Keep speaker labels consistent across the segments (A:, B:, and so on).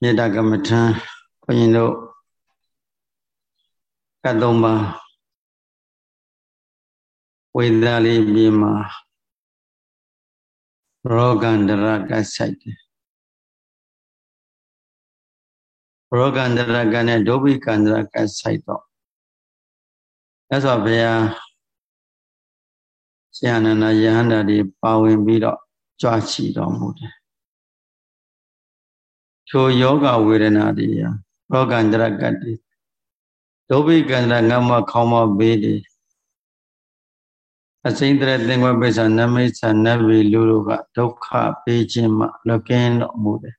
A: မေတ္တာကမ္မထံဘုန်းကြီးတို့ကတ်သုံးပါဝေဒာလေးပြေမှာရောဂန္တရကဆိုင်တယ်ရောဂန္တရကနဲ့ဒုဗိကန္တရကဆိုင်တော့အဲ့ဆိုဘုရားဆရာနန္ဒယဟန္တာတွေပါဝင်ပြီးတော့ကြွချီတော်မူတယ် ထိုယောဂဝေဒနာတွေရောဂန္တရကတ္တိဒုဗိကန္တရငမခေါမဘေးတွေအစိမ့်တရသင်္ကွပိဿာနမိတ်ဆာနဗေလူတို့ကဒုက္ခပေးခြင်းမှလွကင်းတော်မူတယ်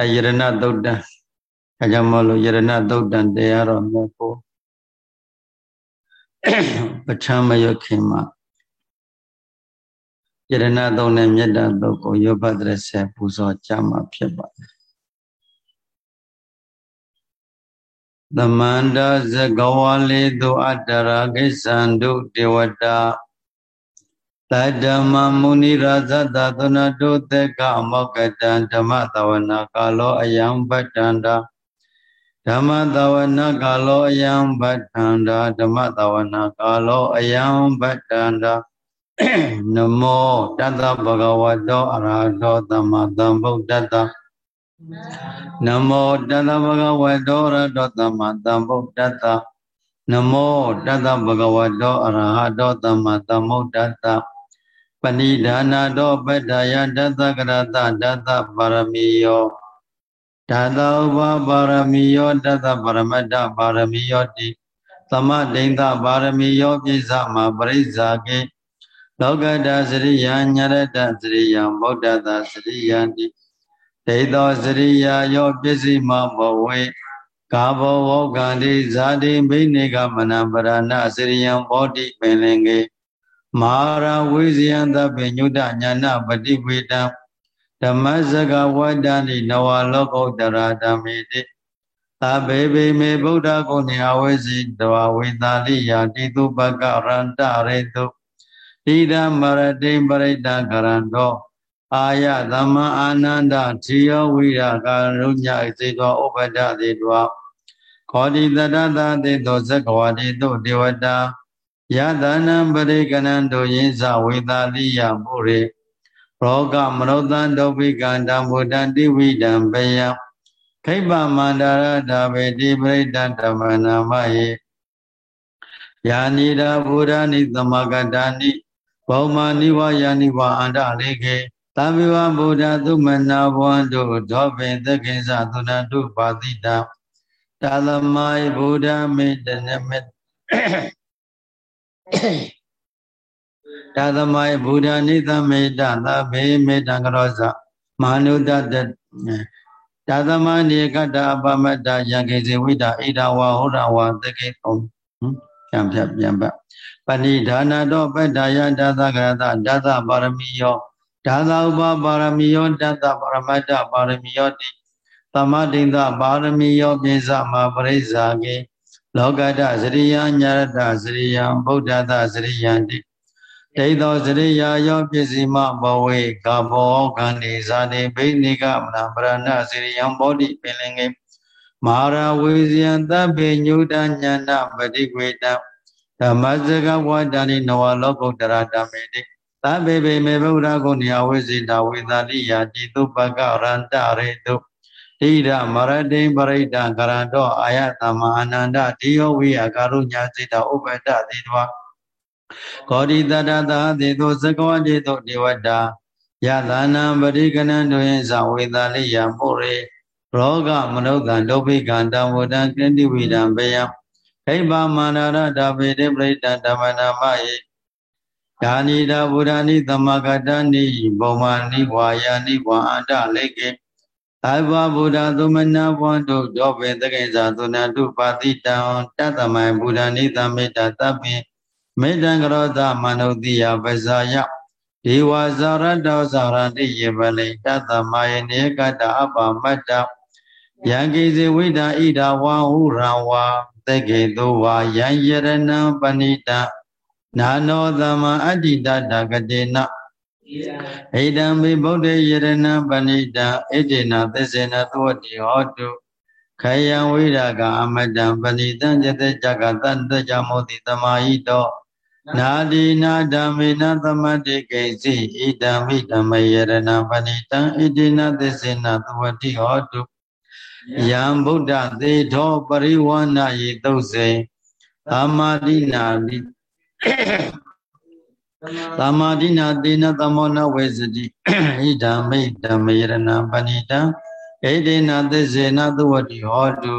A: အယရဏသုတ်တံအဲကြောင့်မလို့ယရဏသုတ်တံတရားတော်မြတ်ကိုပဋ္ဌာန်းမရခင်မှာ ယရဏသုံးနဲ့မေတ္တာသုံးကိုယောဘတရဆေပူဇော်ကြမှာဖြစ်ပါတယ်သမန္တာဇဂဝါလေတုအတ္တရာကိစ္ဆန္တုဒေဝတာတဓမ္မမုနိရာဇတသနတုသက္ကမောကတံဓမ္မတဝနာကာလောအယံပတ္တန္တာဓမ္မတဝနာကာလောအယံပတ္တန္တာဓမ္မတဝနာကာလောအယံပတ္တန္တာ နမောတတ္တဗဂဝတောအရဟတောသမ္မာသမ္ဗုဒ္ဓတ္တနမောတတ္တဗဂဝတောရဟတောသမ္မာသမ္ဗုဒ္ဓတ္တနမောတတ္တဗဂဝတောအရဟတောသမ္မာသမ္ဗုဒ္ဓတ္တပဏိဒါနာတောပတ္တယတတ္တကရတတတ္တပါရမီယောဓာတဥပပါရမီယောတတ္တပရမတ္တပါရမီယောတိသမဒိဋ္ဌပါရမီယောပြိသမပရိစ္ဆာကေ လောကတစရိယညရတစရိယဗုဒ္ဓတာစရိယတိဒိသောစရိယယောပစ္စည်းမဘဝေကာဘောဝောကံတိဇာတိဘိနေကမနပရဏစရိယံဘောတိပင်လင်ကေမဟာရဝိဇယံသဗ္ဗညုတညာနာပฏิဝေတံဓမ္မစကဝတ္တနိနဝလောကုတ္တရာဓမ္မေတိသဗ္ဗေဘိမေဗုဒ္ဓဂုဏေအဝိဇိတဝဝေသာလိယာတိတုပကရန္တရေတု ဣဒံမရတိပရိတ္တကရန္တောအာယသမ္မာအာနန္ဒဓိယောဝိရကာရုညစေတောဥပဒတိတောခောတိတတတတေတောဇဂဝတိတုဒေဝတာယသနံပရိကဏံတို့ယင်းစဝေသာလိယပုရိရောဂမနုဿံဒုပိကံတံဘုဒ္ဓံတိဝိဒံပယံခိဗ္ဗမန္တရတာဝေတိပရိတ္တဓမ္မနာမယေယာနိဒာဘုရားနိသမဂတာနိ ဘောမာနိဝယာနိဝအန္တလေကေသဗ္ဗဝဗုဒ္ဓသုမနာဘဝံတို့ဒောပင်သကိစ္စသုဏတုပါတိတံတာသမယဗုဒ္ဓမေတ္တနမေတာသမယဗုဒ္ဓနိသမေတ္တသဗ္ဗေမေတ္တကရောဇမာနုတတတာသမနိကတ္တအပမတ္တယံကေဇေဝိတာဣဒဝါဟောရဝသကိသုံးပြန်ဖြတ်ပြန်ပတ် ပဏိဒါနတောပတ္တယတသကရတတသပါရမီယောဒါသဥပပါရမီယောတသပရမတ္တပါရမီယောတိသမတိန်သပါရမီယောပိသမပရိစ္ဆာကေလောကတစရိယညာရတစရိယံဗုဒ္ဓတစရိယံတိဒိသောစရိယာယောပစ္စည်းမဘဝေကဘောခန္ဒီဇာတိဘိနိကမနာပရဏစရိယံဘောဓိပင်လင်္ကေမဟာရဝေဇယံသဗ္ဗညုတညာနာပတိကွေတံ ဓမ္မစကဝတ္တနိနဝလောကုတ္တရာဓမ္မေတိသဗ္ဗေဘေမေဗုဒ္ဓဂုဏေအဝိဇိတာဝေသာလိယာတိသုပကရန္တရေတုဣဒမရတိပရိဒံကရန္တောအာယသမအနန္တတိယောဝိယကာရုညာစိတာဥပတ္တတိတဝကောတိတတသာသေသောသကဝတိသောဒေဝတာယသနံပရိကဏံတို့ယဇဝေသာလိယပုရိရောဂမနုဿံဒုပိကံတံဝတံကတိဝိဒံဘေယံ ခိဗ္ဗမာနာရတဗေတိပရိတံဓမ္မနာမယေဒါနိတာဗုဒ္ဓနိသမဂတနိဘောမာနိဝါယာနိဝါအန္တလေကေသဗ္ဗဗုဒ္ဓသမဏဘဝတုဒောဘေတကိစ္စသုဏတုပါတိတံတတမယဗုဒ္ဓနိသမေတ္တသဗ္ဗေမေတ္တံကရောသမနုတိယပဇာယဒေဝဇာရတောဇာရတိယေပလိတတမယနေကတအပမတ္တယံကိဇေဝိဒာဣဒဝါဟုရံဝါ သက္ကေသောဝါယံယရဏံပဏိတနာနောသမအတ္တိတတကတေနဣဒံမိဗုဒ္ဓယရဏပဏိတံဣတိနာသစ္စေနသဝတိဟောတုခယံဝိရာကအမတံပဏိတံယတေကြကတတ္တကြမောတိသမာဟိတောနာဒီနာဓမ္မေနသမတိကိစီဣဒံမိဓမ္မယရဏပဏိတံဣတိနာသစ္စေနသဝတိဟောတု ယံဗုဒ္ဓသေထောပရိဝဏယေသုစေသမ္မာတိနာတိသမ္မာတိနာတေနသမောနဝေစတိဣဒံမိဓမ္မယရဏပဏိတံဣတိနာသစ္စေနသဝတိဟောတု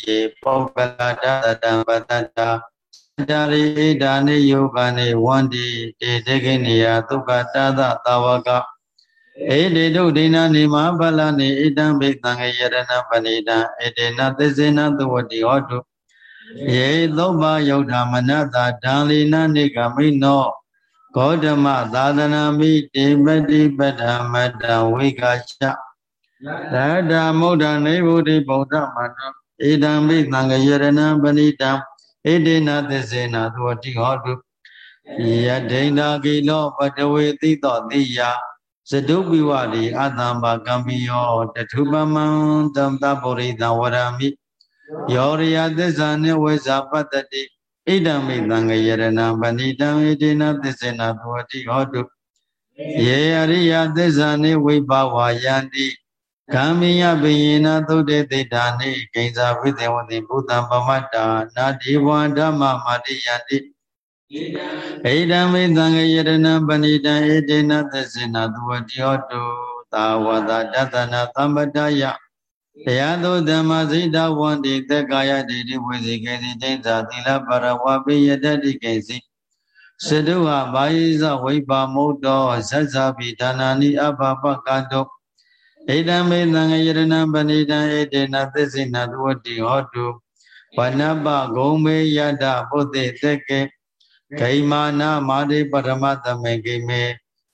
A: ယေပောကလတတံပတ္တာတာရိဣဒာနိယောဂာနိဝန္တိတေတေကိနိယသုက္ကတာသတာဝက ဧတေတုဒိနာနိမဖလနိဣတံဘိသံဃယရဏပဏိတံဧတေနသစ္စေနသဝတိဟောတုယေသုဘယုဒ္ဓမနတာဒံလီနနိကမိနောဂေါတမသာသနာမိတေပတိပဒမတံဝိကာချသတ္တမုဒ္ဒနေဗုဒိဗုဒ္ဓမတောဣဒံဘိသံဃယရဏပဏိတံဣတိနသစ္စေနသဝတိဟောတုယဒိန္တာကိလောပတဝေတိတောတိယ သတုပိဝတိအတ္တံဘာကံပိယောတထုပမံတံတပုရိသဝရမိယောရိယသစ္စာနိဝေဇာပတ္တိဣဒံမိသံဃယရဏပဏိတံဣတိနသစ္စေနသဝတိဟောတုယေအရိယသစ္စာနိဝိဘဝယန္တိကံမိယဘိယေနသုတေတိတာနိကိဉ္စာဝိသေဝတိဘုဒ္ဓံပမတ္တာနာတိဝံဓမ္မမာတိယန္တိ ဣဒံမိသံဃယရဏပဏိတံဣတိနသစ္စေနသဝတိဟောတုသာဝတတသနာသမ္ပတယတရားသောဓမ္မစိတဝန္တိသက်ကာယတိတိဝိဇိကေတိကျိဉ္စာသီလပရဝပိယတတိကေစီစတုဟဘာယိဇဝိပါမုတ်တောဇဇဇပိဒါနာနိအဘပကတောဣဒံမေသံဃယရဏပဏိတံဣတေနသစ္စိနသဝတိဟောတုဝနပဂုံမေယတပုသေတကေ ဂိမာနမာတိပရမတမေဂိမေ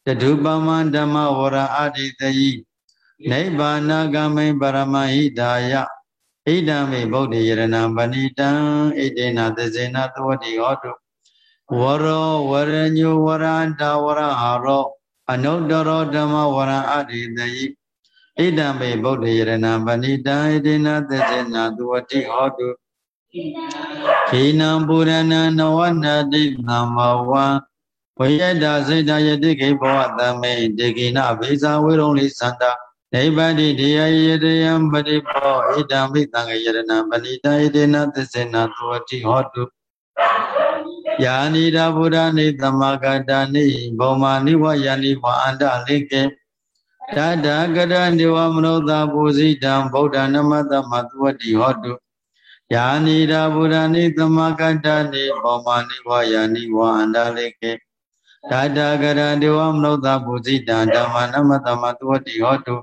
A: တဒုပမံဓမ္မဝရအာတိတယိနိဗ္ဗာနဂမိပရမဟိတာယဣဒံမေဗုဒ္ဓယရဏပဏိတံဣတေနသစ္စေနသဝတိဟောတုဝရောဝရညုဝရန္တဝရဟာရောအနုတ္တရောဓမ္မဝရအာတိတယိဣဒံမေဗုဒ္ဓယရဏပဏိတံဣတိနာသစ္စေနာသူဝတိဟောတု ခိနံပုရဏနဝနတိသမ္မဝံဝိယတစိတ်တယတိခေဘောသမေတေကိနဘေဇာဝေရုံလိသန္တာနိဗ္ဗာတိတရားယတယံပရိဘောဣဒံမိသံဃယရဏပဏိတံဣတိနာသစ္စေနာသူဝတိဟောတုယာနိဒဗုဒ္ဓနိသမဂတာနိဘောမာနိဝယာနိဝအန္တလိကေတတကရဏိဝမနောသာပူဇိတံဗုဒ္ဓနမတမသဝတိဟောတု ယာနိရာဗုဒ္ဓနိသမကတ္တနိဘောမာနိဝယာနိဝအန္တလိကေတတကရဏိဝမနောသာပူဇိတံဓမ္မနမတမသဝတိဟောတု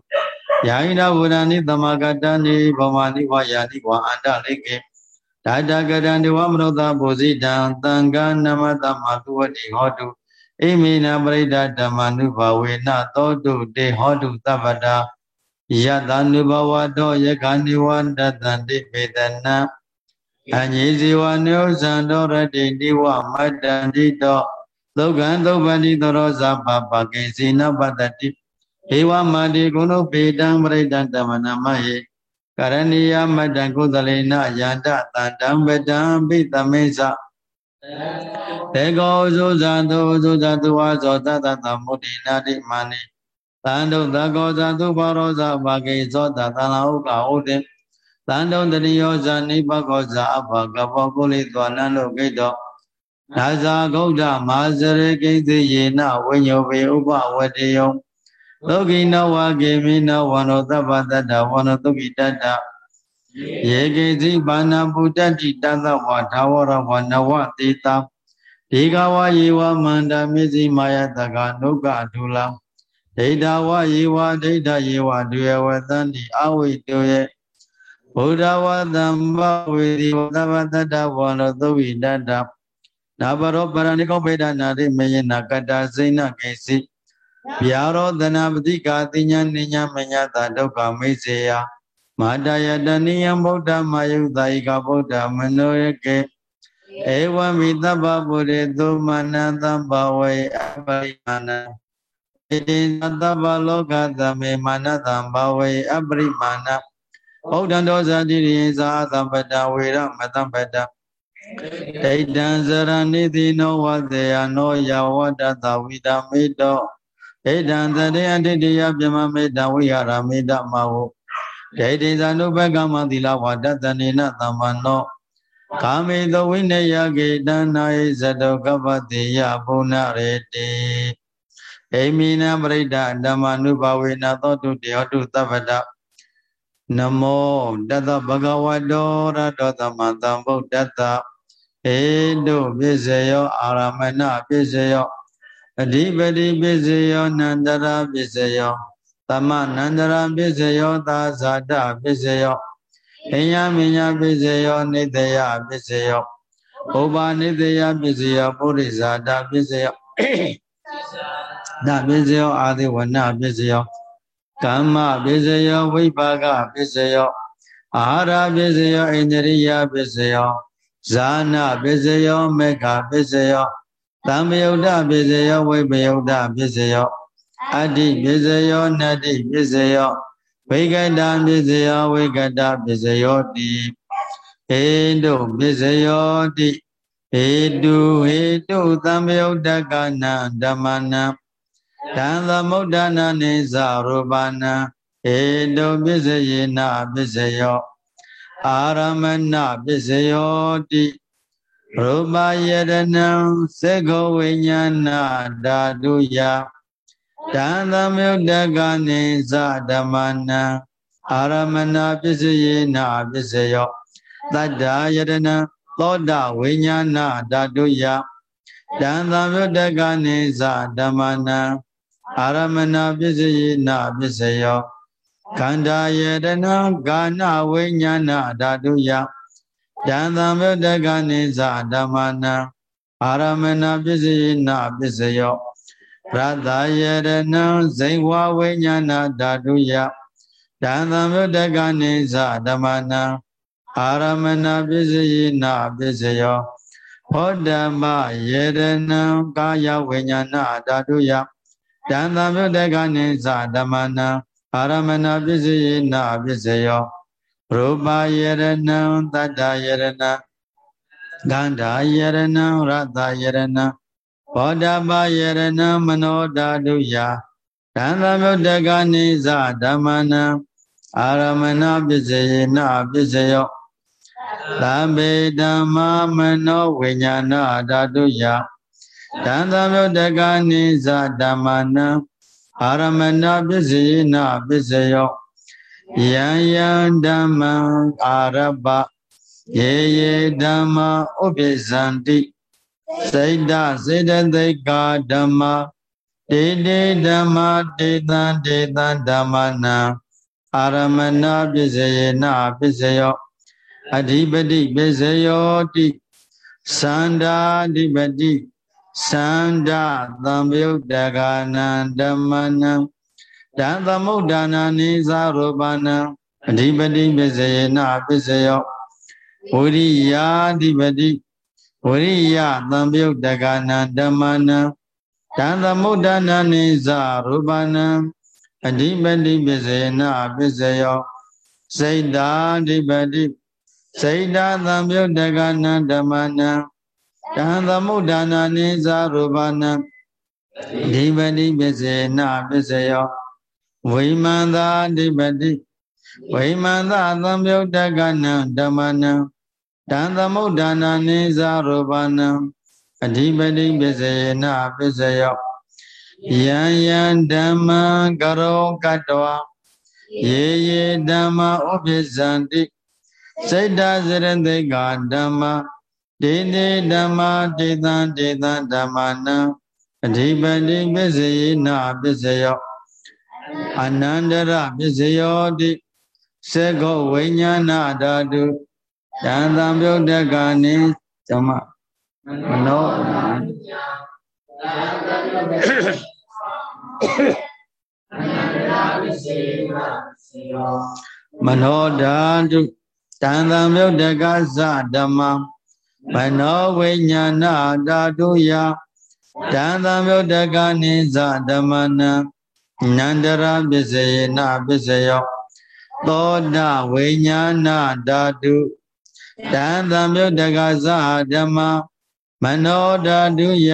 A: ယာဟိရာဗုဒ္ဓနိသမကတ္တနိဘောမာနိဝယာနိဝအန္တလိကေတတကရဏိဝမနောသာပူဇိတံသံဃနမတမသဝတိဟောတုဣမိနာပရိဒဓမ္မနုဘဝေနသောတုတေဟောတုသဗ္ဗတာ ယတနုဘဝတောယခဏိဝန္တတံတိပေတနာအညေဇေဝနုဇံတောရတိတိဝမတ္တန္တိတောသုက္ကံသုဗ္ဗန္တိသရောဇပပကေစီနပတ္တိဧဝမာတိကုဏုပေတံပရိဒဓမ္မနမယေကရဏီယမတ္တကုသလေနယန္တတန္တံပတံပိသမေသတေကောဇုဇာတုဇုဇာတုဝါဇောတတသမုဒိနာတိမာနိ သံတုသကောဇာတုဘာရောဇာဘာကေဇောတသံလာဥကဥတေသံတုတရိယောဇာနိဘကောဇာအဘကဘောကုလိသောနန္ဒုကိတောနာဇာဂௌဒမာဇရေကိသိယေနဝိညောပေဥပဝတေယောသောကိနဝကေမိနဝန္နောသဗ္ဗတတ္တဝန္နောသုကိတတ္တယေကေသိဘာနာပုတ္တိတသဝထာဝရဝနဝတေတာဒေဂဝယေဝမန္တမစ္စည်းမာယတကနုကဒုလံ ဒိဋ္ဌဝယေဝဒိဋ္ဌယေဝဒုယဝသန္တိအဝိတောယေဘုဒ္ဓဝတံဘဝေဒီဝသဗ္ဗတတ္တဝါလောသုဝိတတ္တနာဘရောပရဏိကောဗေဒနာရိမေယနာကတ္တစိဏကေစီဗျာရောသနာပတိကာတိညာနိညာမညာတာဒုက္ခမေစေယမာတယတနိယံဗုဒ္ဓမာယုသာယိကဗုဒ္ဓမနောယကေဧဝံမိတ္တဗဗုရေသုမနံသဗ္ဗဝေအပရိမဏံ ဣ တိသတ္ဗလောကသမေမာနတံဘာဝေအပရိမာဏဩဒံဒောဇာတိရိသာသဗ္ဗတဝေရမတံပတဒိဋ္ဌံဇရဏိတိနောဝသေယနောယဝတ္တသဝိတမေတောဒိဋ္ဌံတတေအဋ္ဌိတယပြမမေတ္တဝိဟာရမေတ္တမဟုဒိဋ္ဌိသနုပကမသီလဝါဒတနေနသမ္မနောကာမေသောဝိနယကေတနာယဇတောကပ္ပတိယဘုဏရေတိ အိမိနပရိဒဓမ္မနုဘဝေနသောတုတယောတုသဗ္ဗတနမောတသဗ္ဗဂဝတောရတောသမ္သမ္ဗုဒ္ဓတ္တဧတုပစ္စယောအာရမဏပစ္စယောအဓိပတိပစ္စယောနန္တရာပစ္စယောသမနန္တရာပစ္စယောသာဇာတပစ္စယောအညမညာပစ္စယောနိတယပစ္စယောဥပါနိတယပစ္စယောပုရိဇာတပစ္စယော နပစ္စယောအာသီဝနပစ္စယောကမ္မပစ္စယောဝိပါကပစ္စယောအာဟာရပစ္စယောဣန္ဒရိယပစ္စယောဇာနာပစ္စယောမေဃပစ္စယောသံယုတ်တပစ္စယောဝိပယုတ်တပစ္စယောအတ္တိပစ္စယောနတ္တိပစ္စယောဝိကတပစ္စယောဝိကတပစ္စယောတိဟေတုပစ္စယောတိဟေတုဟေတုသံယုတ်တကနာဓမ္မနာ တံသမုဒ္ဒနာနေသရူပနာဟေတုပစ္စယေနပစ္စယောအာရမဏပစ္စယောတိရူပယရဏံသေခောဝိညာဏဓာတုယတံသမုဒ္ဒကနေသဓမ္မနံအာရမဏပစ္စယေနပစ္စယောတတ္တာယရဏံသောတာဝိညာဏဓာတုယတံသမုဒ္ဒကနေသဓမ္မနံ အာရမဏပစ္စယေနပစ္စယောခန္ဓာယတနာကာနဝိညာဏဓာတုယတံသံဗုဒ္ဓကနေသဓမ္မနံအာရမဏပစ္စယေနပစ္စယောရတယရဏံဇိဝဝိညာဏဓာတုယတံသံဗုဒ္ဓကနေသဓမ္မနံအာရမဏပစ္စယေနပစ္စယောဟောဓမ္မယရဏံကာယဝိညာဏဓာတုယ တံသံဗုဒ္ဓကနေသဓမ္မနံအာရမဏပစ္စယေနပစ္စယောရူပယရဏံတတ္တယရဏဂန္ဓာယရဏံရတယရဏဘောဓဘာယရဏံမနောဓာတုယတံသမုဒ္ဒကနေသဓမ္မနံအာရမဏပစ္စယေနပစ္စယောသဗ္ဗေဓမ္မာမနောဝိညာဏဓာတုယ တံသမုဒ္ဒကနေသဓမ္မနံအာရမဏပစ္စယေနပစ္စယောယံယံဓမ္မံအာရပယေယေဓမ္မဥပ္ပဇံတိစိတ်တစေတသိက္ခာဓမ္မတေတေဓမ္မတေတံတေတံဓမ္မနံအာရမဏပစ္စယေနပစ္စယောအဓိပတိပစ္စယောတိသန္တာဓိပတိ သန္တာသံယုတ်တကနာဓမ္မနံတံသမုဒ္ဒနာနိသရူပနာအဓိပတိပစ္စယေနပစ္စယောဝိရိယာဓိပတိဝိရိယသံယုတ်တကနာဓမ္မနာတံသမုဒ္ဒနာနိသရူပနာအဓိပတိပစ္စယေနပစ္စယောစိတ်တာဓိပတိစိတ်တာသံယုတ်တကနာဓမ္မနာ တံသမုဒ္ဒနာနိသရူပနာဓိပတိပစ္စေနပစ္စယောဝိမန္တာဓိပတိဝိမန္တာသံယုတ်တကနံဓမ္မနံတံသမုဒ္ဒနာနိသရူပနံအဓိပတိပစ္စေနပစ္စယောယံယံဓမ္မံကရောကတဝယေယေဓမ္မဥပ္ပဇံတိစိတ်တစရတိကဓမ္မ ဒေတိဓမ္မဒေသံဒေသံဓမ္မနံအဓိပတိပစ္စယေနပစ္စယောအနန္တရပစ္စယောတိစေကောဝိညာဏဓာတုတန်တံပြုတ်တကနိဇမမနောမနောဓာတုတန်တံပြုတ်တကသဓမ္မ မနောဝိညာဏဓာတုယတန်သမြုတ်တကနိသဓမ္မနံနန္တရာပစ္စယေနပစ္စယောသောတဝိညာဏဓာတုတန်သမြုတ်တကသဓမ္မမနောဓာတုယ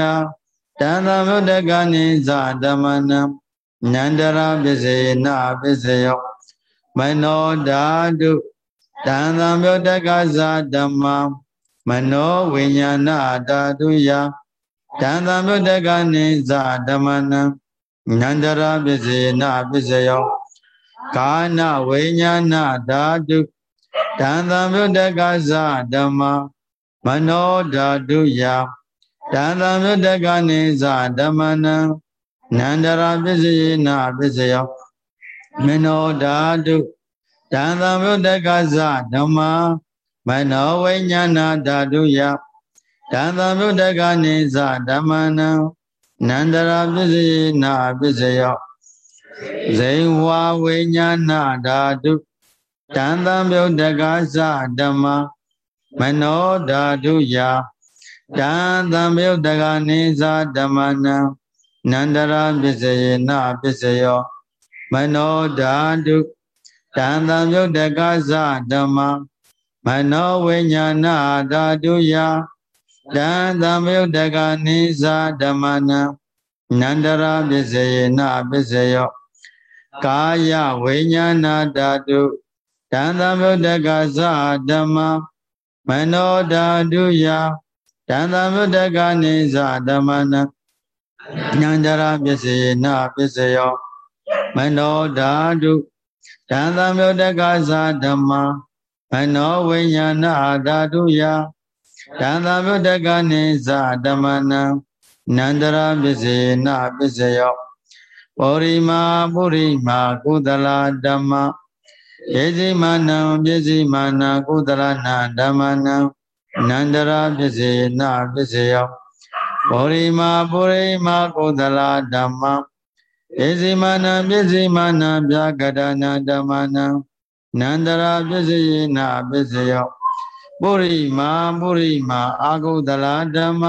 A: တန်သမြုတ်တကနိသဓမ္မနံနန္တရာပစ္စယေနပစ္စယောမနောဓာတုတန်သမြုတ်တကသဓမ္မ မနောဝိညာဏဓာတုယတန်သမြုတ်တကနေသဓမ္မနံနန္တရာပစ္စေနပစ္စယောကာနဝိညာဏဓာတုတန်သမြုတ်တကသဓမ္မမနောဓာတုယတန်သမြုတ်တကနေသဓမ္မနံနန္တရာပစ္စေနပစ္စယောမနောဓာတုတန်သမြုတ်တကသဓမ္မ မနောဝိညာဏဓာတုယတန်သမုဒ္ဒကနေသဓမ္မနံနန္တရာပစ္စယေနာပစ္စယောဇိဝဝိညာဏဓာတုတန်သမုဒ္ဒကသဓမ္မမနောဓာတုယတန်သမုဒ္ဒကနေသဓမ္မနံနန္တရာပစ္စယေနာပစ္စယောမနောဓာတုတန်သမုဒ္ဒကသဓမ္မ မနောဝိညာဏဓာတုယတံသမယုတကနိသာဓမ္မနံနန္တရာပစ္စယေနပစ္စယောကာယဝိညာဏဓာတုတံသမယုတကသဓမ္မမနောဓာတုယတံသမယုတကနိသာဓမ္မနံနန္တရာပစ္စယေနပစ္စယောမနောဓာတုတံသမယုတကသဓမ္မ မနောဝိညာဏဓာတုယတန်သာဗုဒ္ဓကနေသဓမ္မနံနန္တရာပစ္စေနပစ္စယောပောရိမာပုရိမာကုသလာဓမ္မယေစီမာနံပစ္စည်းမာနကုသလနာဓမ္မနံနန္တရာပစ္စေနပစ္စယောပောရိမာပုရိမာကုသလာဓမ္မယေစီမာနံပစ္စည်းမာနဗျာကရဏဓမ္မနံ နန္တရာပစ္စေနပစ္စယောပုရိမာပုရိမာအာဂုတလာဓမ္မ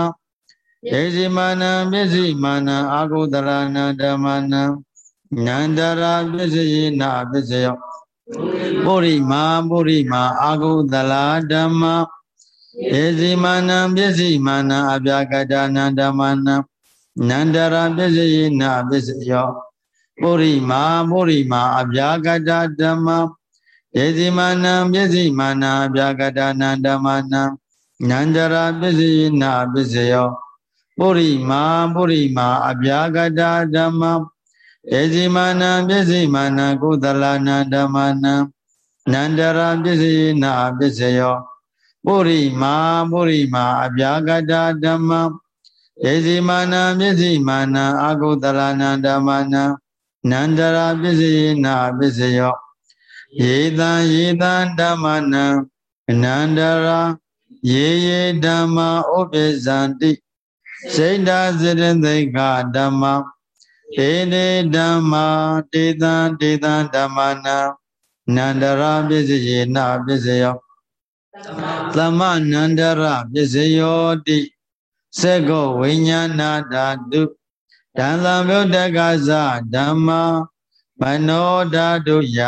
A: ဒေစီမာနံပစ္စည်းမာနံအာဂုတလာနာဓမ္မနံနန္တရာပစ္စယေနပစ္စယောပုရိမာပုရိမာအာဂုတလာဓမ္မဒေစီမာနံပစ္စည်းမာနံအပြာကတနာဓမ္မနံနန္တရာပစ္စယေနပစ္စယောပုရိမာပုရိမာအပြာကတဓမ္မ ယေစီမာနံပစ္စည်းမာနာဗျာကတနာဓမ္မနံနန္တရာပစ္စည်းနာပစ္စယောပုရိမာပုရိမာအဗျာကတဓမ္မယေစီမာနံပစ္စည်းမာနာကုသလနာဓမ္မနံနန္တရာပစ္စည်းနာပစ္စယောပုရိမာပုရိမာအဗျာကတဓမ္မယေစီမာနံပစ္စည်းမာနာအကုသလနာဓမ္မနံနန္တရာပစ္စည်းနာပစ္စယော ယေတံယေတံဓမ္မနံအနန္တရာယေယေဓမ္မဥပ္ပဇံတိစိတ်ဓာစရသိကဓမ္မဧတေဓမ္မာတေတံတေတံဓမ္မနံနန္တရာပစ္စယေနပစ္စယောသမနန္တရာပစ္စယောတိစေကောဝိညာဏဓာတုတံသံဗုဒ္ဓကသဓမ္မာမနောဓာတုယ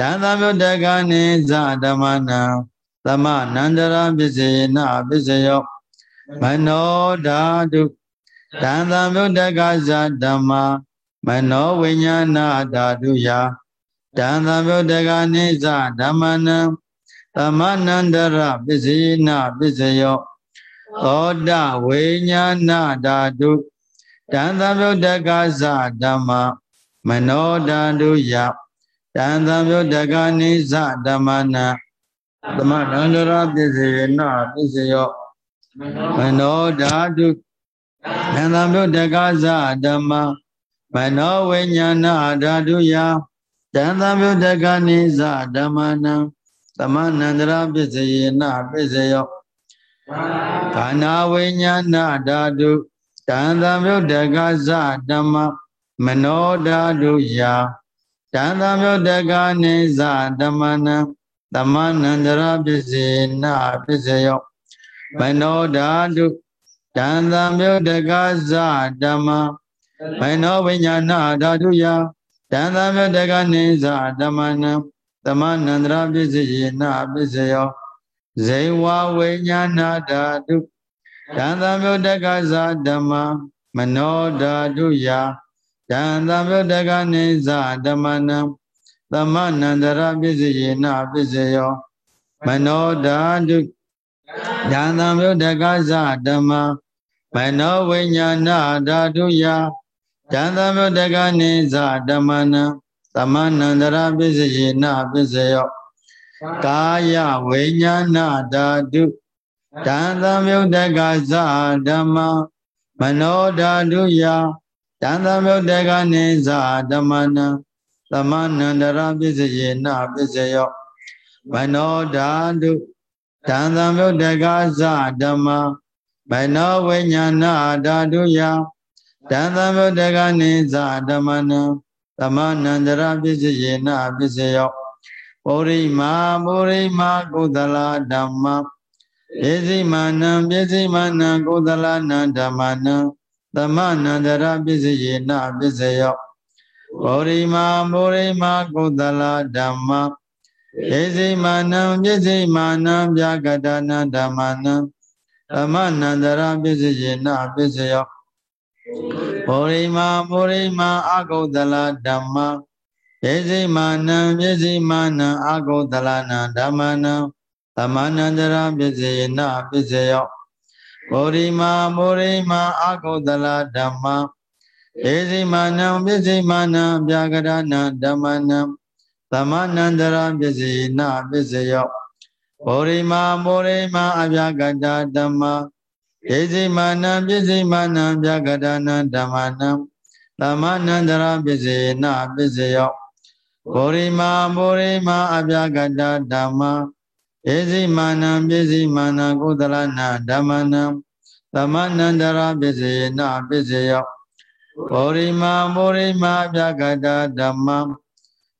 A: ယံသမုဒ္ဒကနေဇဓမ္မနံသမနန္တရာပစ္စေနပစ္စယောမနောဓာတုတံသမုဒ္ဒကဇဓမ္မမနောဝိညာဏဓာတုယတံသမုဒ္ဒကနေဇဓမ္မနံသမနန္တရာပစ္စေနပစ္စယောသောတဝိညာဏဓာတုတံသမုဒ္ဒကဇဓမ္မမနောဓာတုယ တန်သံယုတကနိသဓမ္မနာသမနန္တရပစ္စယေနပစ္စယောမနောဓာတုတန်သံယုတကသဓမ္မမနောဝိညာဏဓာတုယတန်သံယုတကနိသဓမ္မနာသမနန္တရပစ္စယေနပစ္စယောခန္ဓာဝိညာဏဓာတုတန်သံယုတကသဓမ္မမနောဓာတုယ တန်သမြုတ်တကနေဇဓမ္မနံသမနန္တရပစ္စေနပစ္စယောမနောဓာတုတတန်တမြုတ်တကဇဓမ္မမနောဝိညာဏဓာတုယတန်တမြုတ်တကနေဇဓမ္မနံသမနန္တရပစ္စယေနပစ္စယောဇေဝဝိညာဏဓာတုတန်တမြုတ်တကဇဓမ္မမနောဓာတုယ တန်တမြုတ်တကနေဇဓမ္မနံသမနန္တရပစ္စယေနပစ္စယောမနောဓာတုဉာဏမြုတ်တကဇဓမ္မမနောဝိညာဏဓာတုယဉာဏမြုတ်တကနေဇဓမ္မနံသမနန္တရပစ္စယေနပစ္စယောကာယဝိညာဏဓာတုဉာဏမြုတ်တကဇဓမ္မမနောဓာတုယ ဉာဏမြုတ်တကနေဇဓမ္မနံသမနန္တရပစ္စယေနပစ္စယောမနောဓာတုတံသံဗုဒ္ဓကာသဓမ္မမနောဝိညာဏဓာတုယတံသံဗုဒ္ဓကာနိသဓမ္မနံသမနန္တရပစ္စယေနပစ္စယောပုရိမာပုရိမာကုသလဓမ္မပစ္စည်းမာနံပစ္စည်းမာနံကုသလနံဓမ္မနံ သမနန္တရပစ္စယေနပစ္စယောပုရိမာပုရိမာကုသလဓမ္မဧစိမာနံပစ္စိမာနံဗျာကတနာဓမ္မနံသမနန္တရပစ္စယေနပစ္စယောဘောရိမာဘောရိမာအဂုတလဓမ္မဧစိမာနံပစ္စိမာနံအဂုတလနာဓမ္မနံသမနန္တရပစ္စယေနပစ္စယော ဘောရိမာဘောရိမာအဂုတလဓမ္မဧစိမာနံပစ္စိမာနံဗျာကရဏဓမ္မနံသမနန္တရပစ္စယနာပစ္စယောဘောရိမာမောရိမာအဗျာကတာဓမ္မဒေစီမာနံပစ္စည်းမာနံဗျာကတာနံဓမ္မနံသမနန္တရပစ္စယနာပစ္စယောဘောရိမာမောရိမာအဗျာကတာဓမ္မဒေစီမာနံပစ္စည်းမာနံကုသလနာဓမ္မနံသမနန္တရပစ္စယနာပစ္စယောဘောရိမာမောရိမာအဗျာကတာဓမ္မ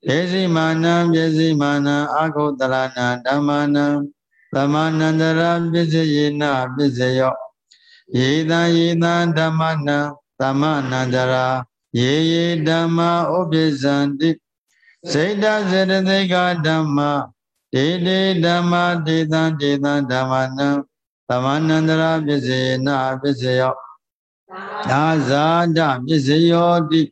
A: ယေစီမာနံပစ္စည်းမာနံအာဂုတလနာဓမ္မနံသမနန္တရပစ္စယေနပစ္စယောယေတံယေတံဓမ္မနံသမနန္တရာယေယေဓမ္မဥပ္ပဇံတိစေတစေတသိကဓမ္မ ဒေဒေဓမ္မဒေတံဒေတံဓမ္မနံသမနန္တရာပစ္စယေနပစ္စယောသာဇာတပစ္စယောတိ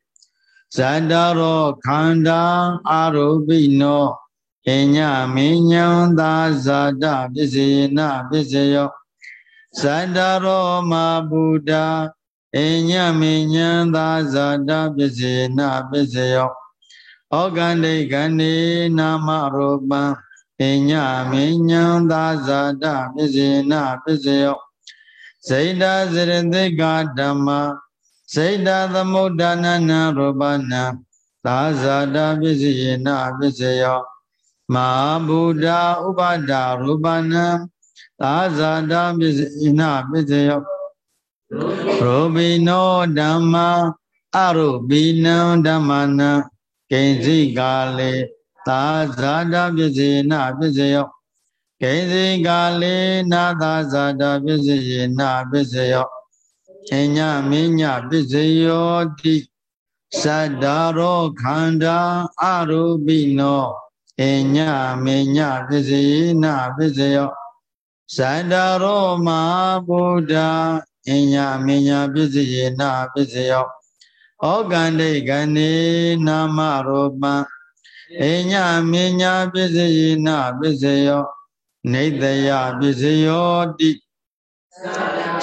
A: ဇတရောခန္ဓာအာရုပိနောအညမေညံသာဇာတပစ္စေနပစ္စယောဇတရောမဗုဒ္ဓအညမေညံသာဇာတပစ္စေနပစ္စယောဩကန္တိကန္နေနာမရူပံ အညမေညံသာဇာတပစ္စေနပစ္စယောဇိတဇရတိကဓမ္မစေတသမုဒ္ဒနာနာရူပနာသာဇာတာပစ္စယေနပစ္စယောမဟာဗုဒ္ဓဥပဒါရူပနာသာဇာတာပစ္စယေနပစ္စယောရူပိနောဓမ္မာအရူပိနံဓမ္မနာကိဉ္စိကာလေ သာဇာတာပစ္စယေနပစ္စယောကိဉ္စိကာလေနာသာဇာတာပစ္စယေနပစ္စယောအညမင်းညပစ္စယောတိသတ္တရောခန္ဓာအရူပိနောအညမင်းညပစ္စယေနပစ္စယောသတ္တရောမဟာဗုဒ္ဓအညမင်းညပစ္စယေနပစ္စယောဩကန္တိကန္နေနာမရောပံ အညမင်းညပစ္စယေနပစ္စယောနေတယပစ္စယောတိ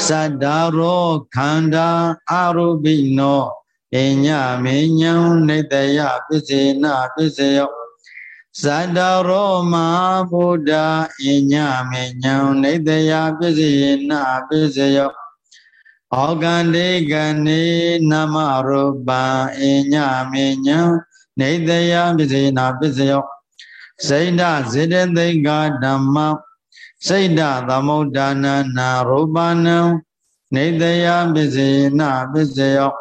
A: သတ္တရောခန္ဓာအရူပိနောအညမေညံနေတယပစ္စေနပစ္စယောသတ္တရောမဗုဒ္ဓအညမေညံနေတယပစ္စေနပစ္စယောဩကန္တိကနေနမရူပံအညမေညံ နေတယပစ္စေနပစ္စယောစိတ်ဓဇေတသိက္ခဓမ္မစိတ်တသမုဒ္ဒနာနာရူပနံနေတယပစ္စေနပစ္စယော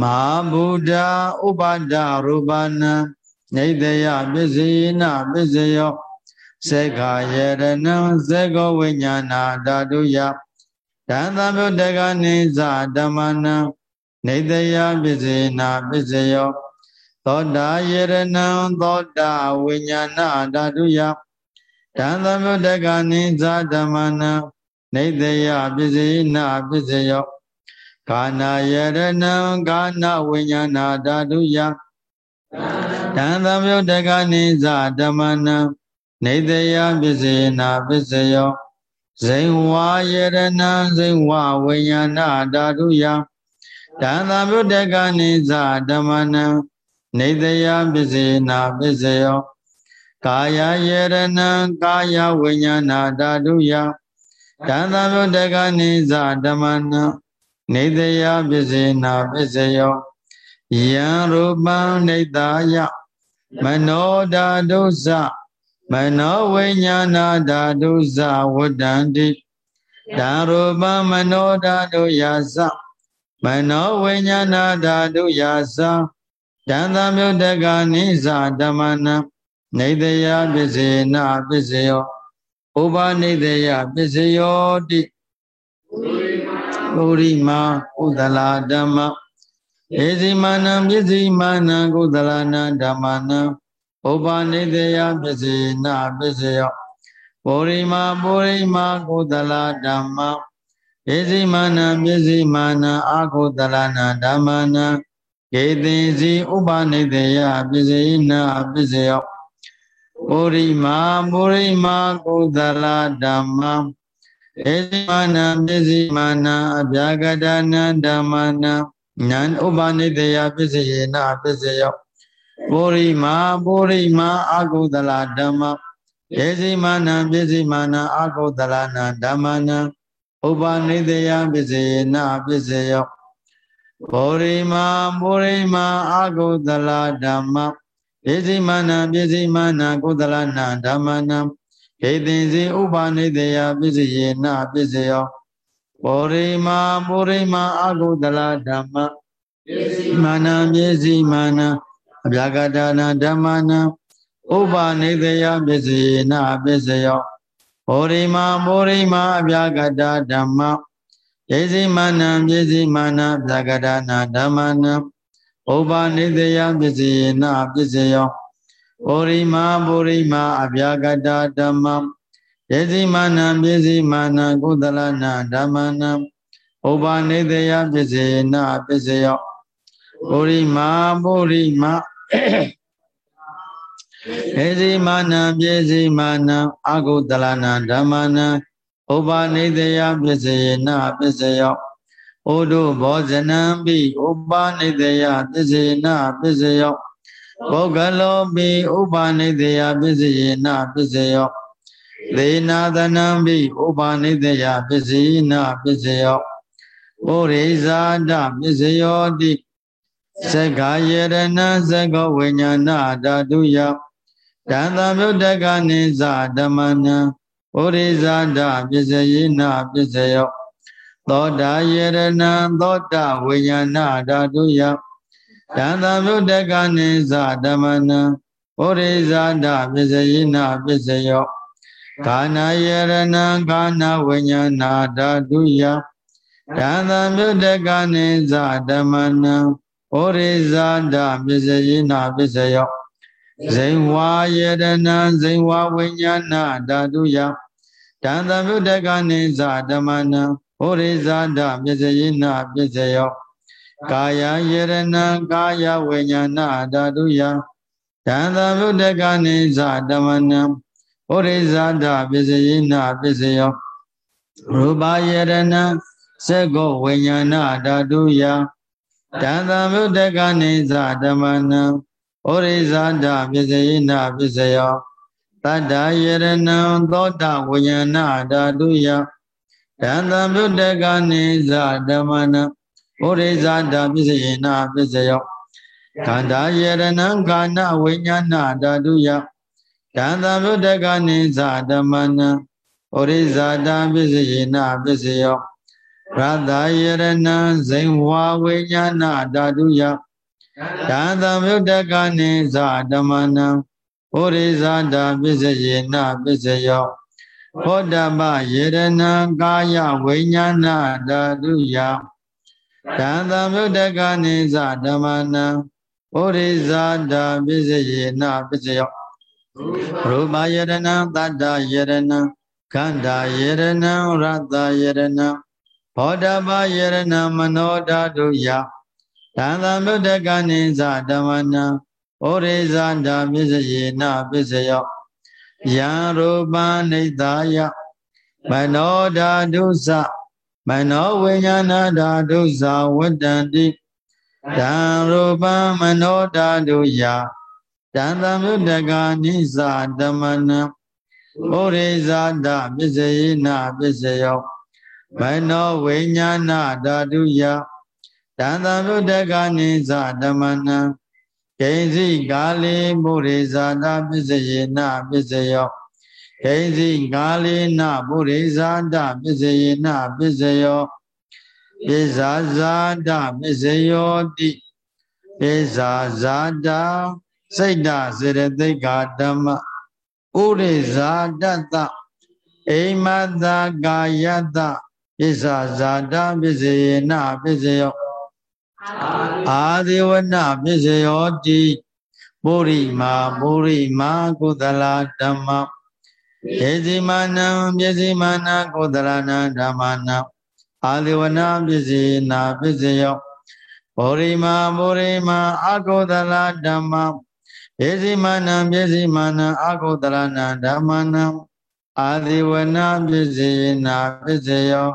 A: မဟာဗုဒ္ဓဥပါဒရူပနံနေတယပစ္စေနပစ္စယောစေခာယရဏံဇေကောဝိညာဏဓာတုယတန်တဗုဒ္ဓကနိသဓမ္မနံနေတယပစ္စေနာပစ္စယော သောတာယေရဏံသောတာဝိညာဏဓာတုယတန်တဗုဒ္ဓကနိသဓမ္မနံနေတယပစ္စေနာပစ္စယောကာနာယေရဏံကာနာဝိညာဏဓာတုယတန်တဗုဒ္ဓကနိသဓမ္မနံနေတယပစ္စေနာပစ္စယောဇိဝါယေရဏံဇိဝဝိညာဏဓာတုယတန်သာဗုဒ္ဓကနိသဓမ္မနံ နေတယပစ္စေနာပစ္စယောကာယယေရဏံကာယဝိညာဏဓာတုယတန်သာဗုဒ္ဓကနိသဓမ္မနံနေတယပစ္စေနာပစ္စယောယံရူပံနေတယမနောဓာတုသမနောဝိညာဏဓာတုသဝတ္တန္တိဓာရူပမနောဓာတုယာသမနောဝိညာဏဓာတုယာသ တန်တမြုတ်တကနိသဓမ္မနံနေတယပစ္စေနပစ္စယောဥပနိတယပစ္စယောတိပုရိမာကုသလာဓမ္မဧဇိမာနံပစ္စည်းမာနံကုသလနာဓမ္မနံဥပနိတယပစ္စေနပစ္စယောပုရိမာပုရိမာကုသလဓမ္မဧဇိမာနံပစ္စည်းမာနံအာကုသလနာဓမ္မနံ ကေတိစီဥပနိတယပစ္စေနပစ္စယောပုရိမာပုရိမာကုသလဓမ္မဧဇိမာနံပစ္စည်းမာနံအဗျာဂတနာဓမ္မနံဉာဏ်ဥပနိတယပစ္စယေနပစ္စယောပုရိမာပုရိမာအကုသလဓမ္မယေစီမာနံပြစီမာနံအကုသလနာဓမ္မနံဥပနိတယပစ္စယေနပစ္စယော ပုရိမာပုရိမာအကုသလဓမ္မယေစီမာနံပြစီမာနံကုသလနာဓမ္မနံခေတင်စီဥပနိတယပစ္စယေနပစ္စယောပုရိမာပုရိမာအကုသလဓမ္မမာနံပြစီမာနံအဗျာကတာနာဓမ္မနာဥပနိသေယပစ္စယေနပစ္စယောဘောရိမာဘောရိမာအဗျာကတာဓမ္မ ယေစီမနံပစ္စည်းမာနအဗျာကတာနာဓမ္မနာဥပနိသေယပစ္စယေနပစ္စယောဘောရိမာဘောရိမာအဗျာကတာဓမ္မယေစီမနံပစ္စည်းမာနကုသလနာဓမ္မနာဥပနိသေယပစ္စယေနပစ္စယောဘောရိမာဘောရိမာဧဇိမာနံပြေဇိမာနံအာဂုတလနာဓမ္မနံ ဥပနိတယပစ္စယေနပစ္စယောဩဒုဘောဇနံပိဥပနိတယပစ္စယေနပစ္စယောဘောဂလောပိဥပနိတယပစ္စယေနပစ္စယောသေနာသနံပိဥပနိတယပစ္စယေနပစ္စယောဩရိဇာတပစ္စယောတိသက္ကာယေရဏသက္ကဝိညာဏဓာတုယတန်တမြုတ်တကနိသဓမ္မနံ ဩရိဇာတပစ္စယေနပစ္စယောသောတာယေရဏသောတာဝိညာဏဓာတုယတန်တမြုတ်တကနိသဓမ္မနံဩရိဇာတပစ္စယေနပစ္စယောကာနာယေရဏကာနာဝိညာဏဓာတုယတန်တမြုတ်တကနိသဓမ္မနံဩရိဇာတပစ္စယေနပစ္စယောဇိဝါယေတနာဇိဝဝိညာဏဓာတုယ တန်တဗုဒ္ဓကနိသဓမ္မနံဩရိဇာတပစ္စယေနပစ္စယောကာယယေရဏကာယဝိညာဏဓာတုယတန်တဗုဒ္ဓကနိသဓမ္မနံဩရိဇာတပစ္စယေနပစ္စယောရူပယေရဏသက္ကောဝိညာဏဓာတုယတန်တဗုဒ္ဓကနိသဓမ္မနံဩရိဇာတပစ္စယေနပစ္စယော တတ္တယေရဏံသောတဝိညာဏဓာတုယတန်တဗုဒ္ဓကနိသဓမ္မနံဩရိဇာတပစ္စယေနပစ္စယောခန္ဓာယေရဏံခန္ဓာဝိညာဏဓာတုယတန်တဗုဒ္ဓကနိသဓမ္မနံဩရိဇာတပစ္စယေနပစ္စယောရတယေရဏံဇိဝဝိညာဏဓာတုယဒါသမုဒ္ဒကနိသဓမ္မနံ ဩရိဇာတာပစ္စယေနပစ္စယောဘောဓပယေရဏကာယဝိညာဏဓာတုယတံသမုဒ္ဒကနေသဓမ္မနံဩရိဇာတာပစ္စယေနပစ္စယောရူပယေရဏတတ္တယေရဏခန္ဓာယေရဏရတ္တယေရဏဘောဓပယေရဏမနောဓာတုယတံသမုဒ္ဒကနေသဓမ္မနံ ဩရိဇာတာပစ္စယေနပစ္စယောယံရူပနိတ္တယမနောဓာတုသမနောဝိညာဏဓာတုဇာဝတ္တံတိတံရူပမနောဓာတုယတံသမုဒ္ဒကာနိသဓမ္မနံဩရိဇာတပစ္စယေနပစ္စယောမနောဝိညာဏဓာတုယတံသမုဒ္ဒကာနိသဓမ္မနံ ကိဉ္စီကာလေမုရိဇာတပစ္စယေနပစ္စယောဒိသိဂါလေနဗုရိဇာတပစ္စယေနပစ္စယောပစ္ဆာဇာတပစ္စယောတိပစ္ဆာဇာတစိတ်တစေရသိက္ခာဓမ္မဥရိဇာတတအိမတကာယတပစ္ဆာဇာတပစ္စယေနပစ္စယော အာဒေဝနပစ္စယောတိပုရိမာပုရိမာကုသလဓမ္မယေစီမာနံပစ္စည်းမာနကုသရဏဓမ္မနာအာလဝနာပစ္စည်းနာပစ္စယောဘောရိမာဘောရိမာအကုသလဓမ္မယေစီမာနံပစ္စည်းမာနအကုသရဏဓမ္မနာအာဒီဝနာပစ္စည်းနာပစ္စယော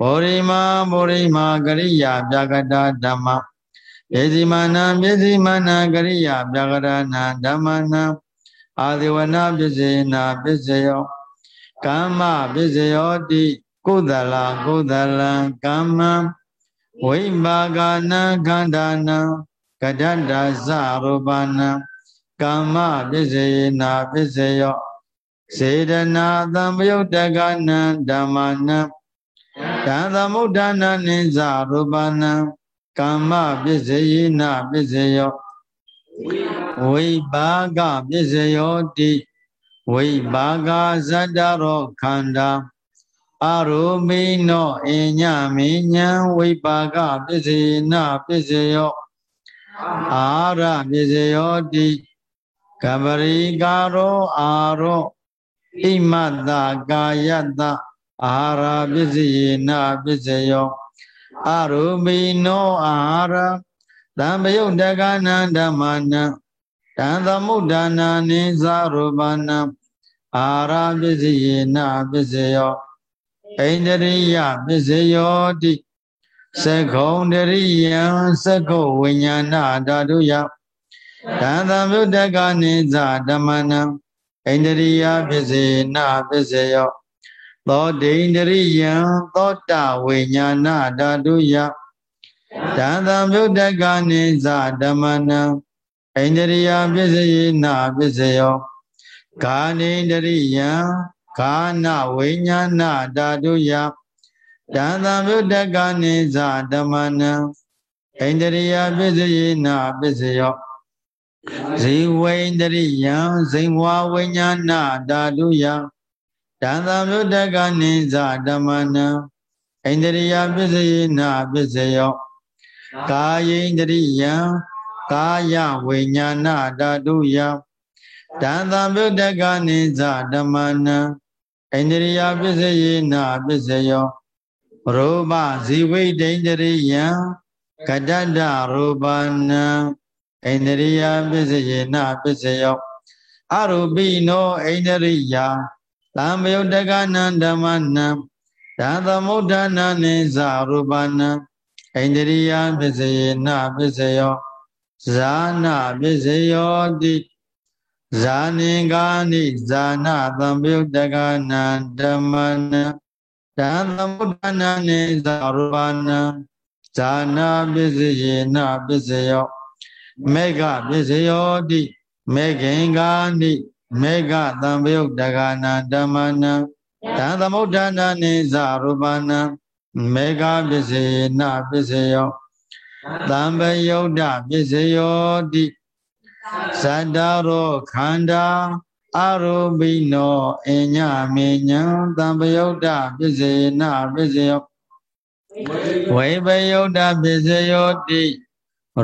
A: ဘောရိမာဘောရိမာကရိယာပြကတာဓမ္မယေစီမာနံပစ္စည်းမာနကရိယာပြကတာနာဓမ္မနာအာဇဝနာပစ္စေနာပစ္စယောကမ္မပစ္စယောတိကုသလာကုသလံကမ္မဝိပါကနာခန္ဓာနာကတ္တဇရူပနာကမ္မပစ္စေနာပစ္စယောစေတနာသံပယုတ်တကနံဓမ္မနံ တံသမုဒ္ဒနာနိဇရူပနံကမ္မပစ္စေနာပစ္စယောဝိပါကပစ္စယောတိဝိပါကဇတ္တရောခန္ဓာအရုမိနောအညမိညာဝိပါကပစ္စေနပစ္စယောအာရပစ္စယောတိကပရိကာရောအာရောဣမတ္တကာယတ္တ အာဟာရပစ္စယေနပစ္စယောအရုမိနောအာဟာရသံပယုတ်တကနံဓမ္မနံတံသမုဒ္ဒနာနိသရူပနာအာရာပစ္စယေနပစ္စယောဣန္ဒရိယပစ္စယောတိသကုံတရိယံသကုဝိညာဏဓာတုယတံသမုဒ္ဒကနိသဓမ္မနံဣန္ဒရိယပစ္စယေနပစ္စယော သောဒိန္ဒရိယံသောတဝိညာဏဓာတုယတံသမုဒ္ဒကနိသဓမ္မနံဣန္ဒရိယပစ္စယေနပစ္စယောကာနိန္ဒရိယံကာနဝိညာဏဓာတုယတံသံဗုဒ္ဓကနိသဓမ္မနံဣန္ဒရိယပစ္စယေနပစ္စယောဇိဝိန္ဒရိယံဇိဝဝိညာဏဓာတုယ တံသံဗုဒ္ဓကနိသဓမ္မနံဣန္ဒရိယပစ္စယေနပစ္စယောကာယိန္ဒရိယံကာယဝိညာဏဓာတုယတံသံဗုဒ္ဓကနိသဓမ္မနံဣန္ဒရိယပစ္စယေနပစ္စယောရူပဇီဝိတ္တိန္ဒရိယံကတ္တရူပနံဣန္ဒရိယပစ္စယေနပစ္စယောအရူပိနောဣန္ဒရိယ သံယုတ်တကနံဓမ္မနံဓာသမုဒ္ဒနာနိသရူပနံဣန္ဒရိယပစ္စယေနပစ္စယောဇာနာပစ္စယောတိဇာနိကာနိဇာနာသံယုတ်တကနာဓမ္မနတံသမုဒ္ဒနာနိဇာရူပနာဇာနာပစ္စယေနပစ္စယောမေဃပစ္စယောတိမေခင်ကာနိ မေဃသံယုတ်တကနာဓမ္မနတံသမုဒ္ဒနာနိဇာရူပနာမေဃပစ္စယေနပစ္စယောသံပယုတ်တပစ္စယောတိသတ္တရောခန္ဓာအာရုပိနောအညမေညာသံပယုတ်တပစ္စေနပစ္စယောဝိပယုတ်တပစ္စယောတိ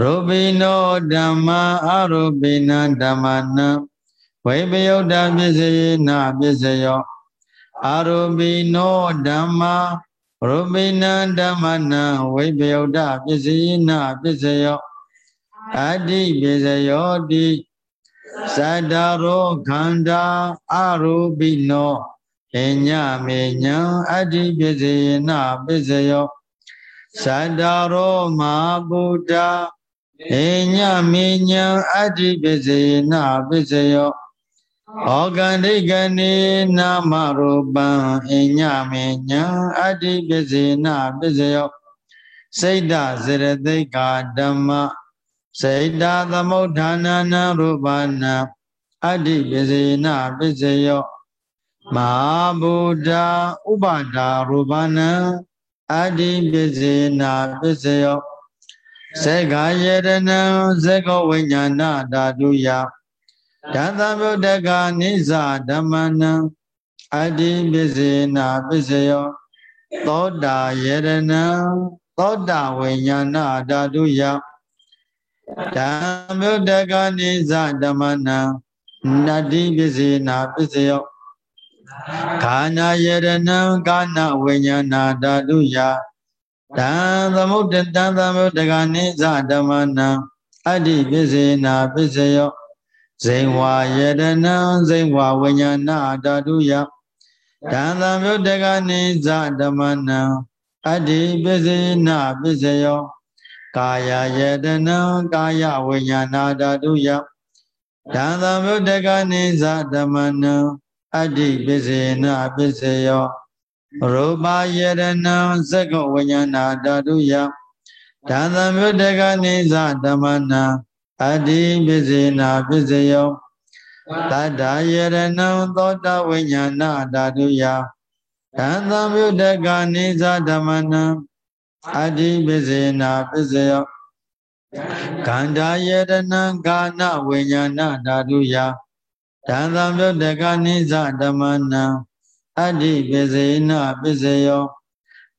A: ရူပိနောဓမ္မာအာရုပိနဓမ္မနံ ဝိပယုတ်တပစ္စယေနပစ္စယောအာရုပိနောဓမ္မာရူပိနံဓမ္မနံဝိပယုတ်တပစ္စယေနပစ္စယောအတ္တိပစ္စယောတိသတ္တရောခန္ဓာအရူပိနောအညမေညာအတ္တိပစ္စယေနပစ္စယောသတ္တရောမဗုဒ္ဓအညမေညာအတ္တိပစ္စယေနပစ္စယော ဩကန္တိကနေနာမရူပံအညမေညာအတ္တိပစ္စေနပစ္စယောစိတ်တဇရတိကာဓမ္မစေတသမုဋ္ဌာနာနရူပနာအတ္တိပစ္စေနပစ္စယောမဟာဗုဒ္ဓဥပါဒာရူပနာအတ္တိပစ္စေနပစ္စယောစေခာယေတနံစေကောဝိညာဏဓာတုယ ဓာသမုဒ္ဒကနိစ္စဓမ္မနံအတ္တိပစ္စေနပစ္စယောသောတာယေရဏံသောတာဝိညာဏဓာတုယဓမ္မုဒ္ဒကနိစ္စဓမ္မနံနတ္တိပစ္စေနပစ္စယောခန္ဓာယေရဏံကာနဝိညာဏဓာတုယတံသမုဒ္ဒတံသမုဒ္ဒကနိစ္စဓမ္မနံအတ္တိပစ္စေနပစ္စယော ဇိဝါယတနံဇိဝါဝိညာဏဓာတုယတံသံမြုတကနိဇဓမ္မနံအတ္တိပစ္စေနပစ္စယောကာယယတနံကာယဝိညာဏဓာတုယတံသံမြုတကနိဇဓမ္မနံအတ္တိပစ္စေနပစ္စယောရူပယတနံသက္ကဝိညာဏဓာတုယတံသံမြုတကနိဇဓမ္မနံ အတ္တိပစ္စေနာပစ္စယောတတ္တယရဏံသောတဝိညာဏဓာတုယသံသံမြုတကနိသဓမ္မနံအတ္တိပစ္စေနာပစ္စယောခန္ဓာယရဏံကာနဝိညာဏဓာတုယသံသံမြုတကနိသဓမ္မနံအတ္တိပစ္စေနာပစ္စယော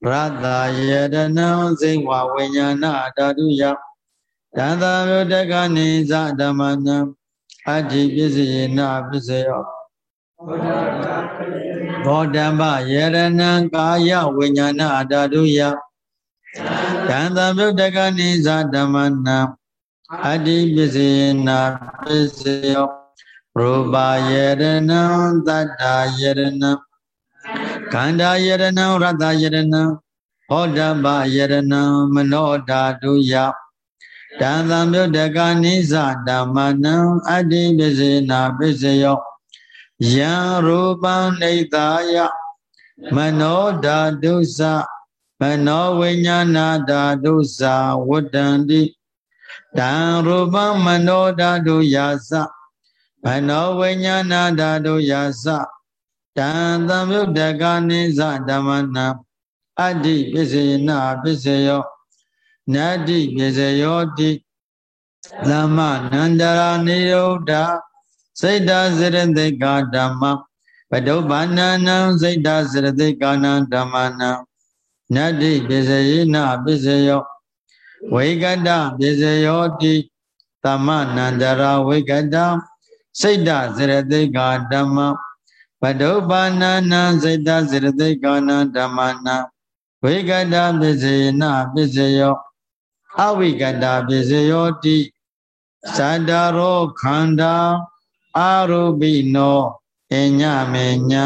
A: ရတ္တယရဏံဇိဝဝိညာဏဓာတုယ တန်တာယုတကနိသဓမ္မနံအတ္တိပစ္စယေနပစ္စယောဘောဓမ္မယေရဏံကာယဝိညာဏအတတုယတန်တာယုတကနိသဓမ္မနံအတ္တိပစ္စယေနပစ္စယောရူပယေရဏံတတ္တာယေရဏံခန္ဓာယေရဏံရတ္တယေရဏံဟောဓမ္မယေရဏံမနောဓာတုယ တံသံမြုတကနိစ္စဓမ္မနံအတ္တိပစ္စေနာပစ္စယောယံရူပံနေသာယမနောဓာတုသမနောဝိညာဏဓာတုသဝတ္တန္တိတံရူပံမနောဓာတုယာသမနောဝိညာဏဓာတုယာသတံသံမြုတကနိစ္စဓမ္မနံအတ္တိပစ္စေနာပစ္စယော နတ္တိပြေစယောတိသမ္မနန္တရာနိရုဒ္ဓစိတ်တစရတိကာဓမ္မပဒုဘာနနံစိတ်တစရတိကာနံဓမ္မနံနတ္တိပြေစယေနပိစယောဝိကတပြေစယောတိသမ္မနန္တရာဝိကတစိတ်တစရတိကာဓမ္မပဒုဘာနနံစိတ်တစရတိကာနံဓမ္မနံဝိကတပစ္စယေနပစ္စယော အဝိကတပစ္စယောတိသတ္တရောခန္ဓာအာရုပိနောအညမေညာ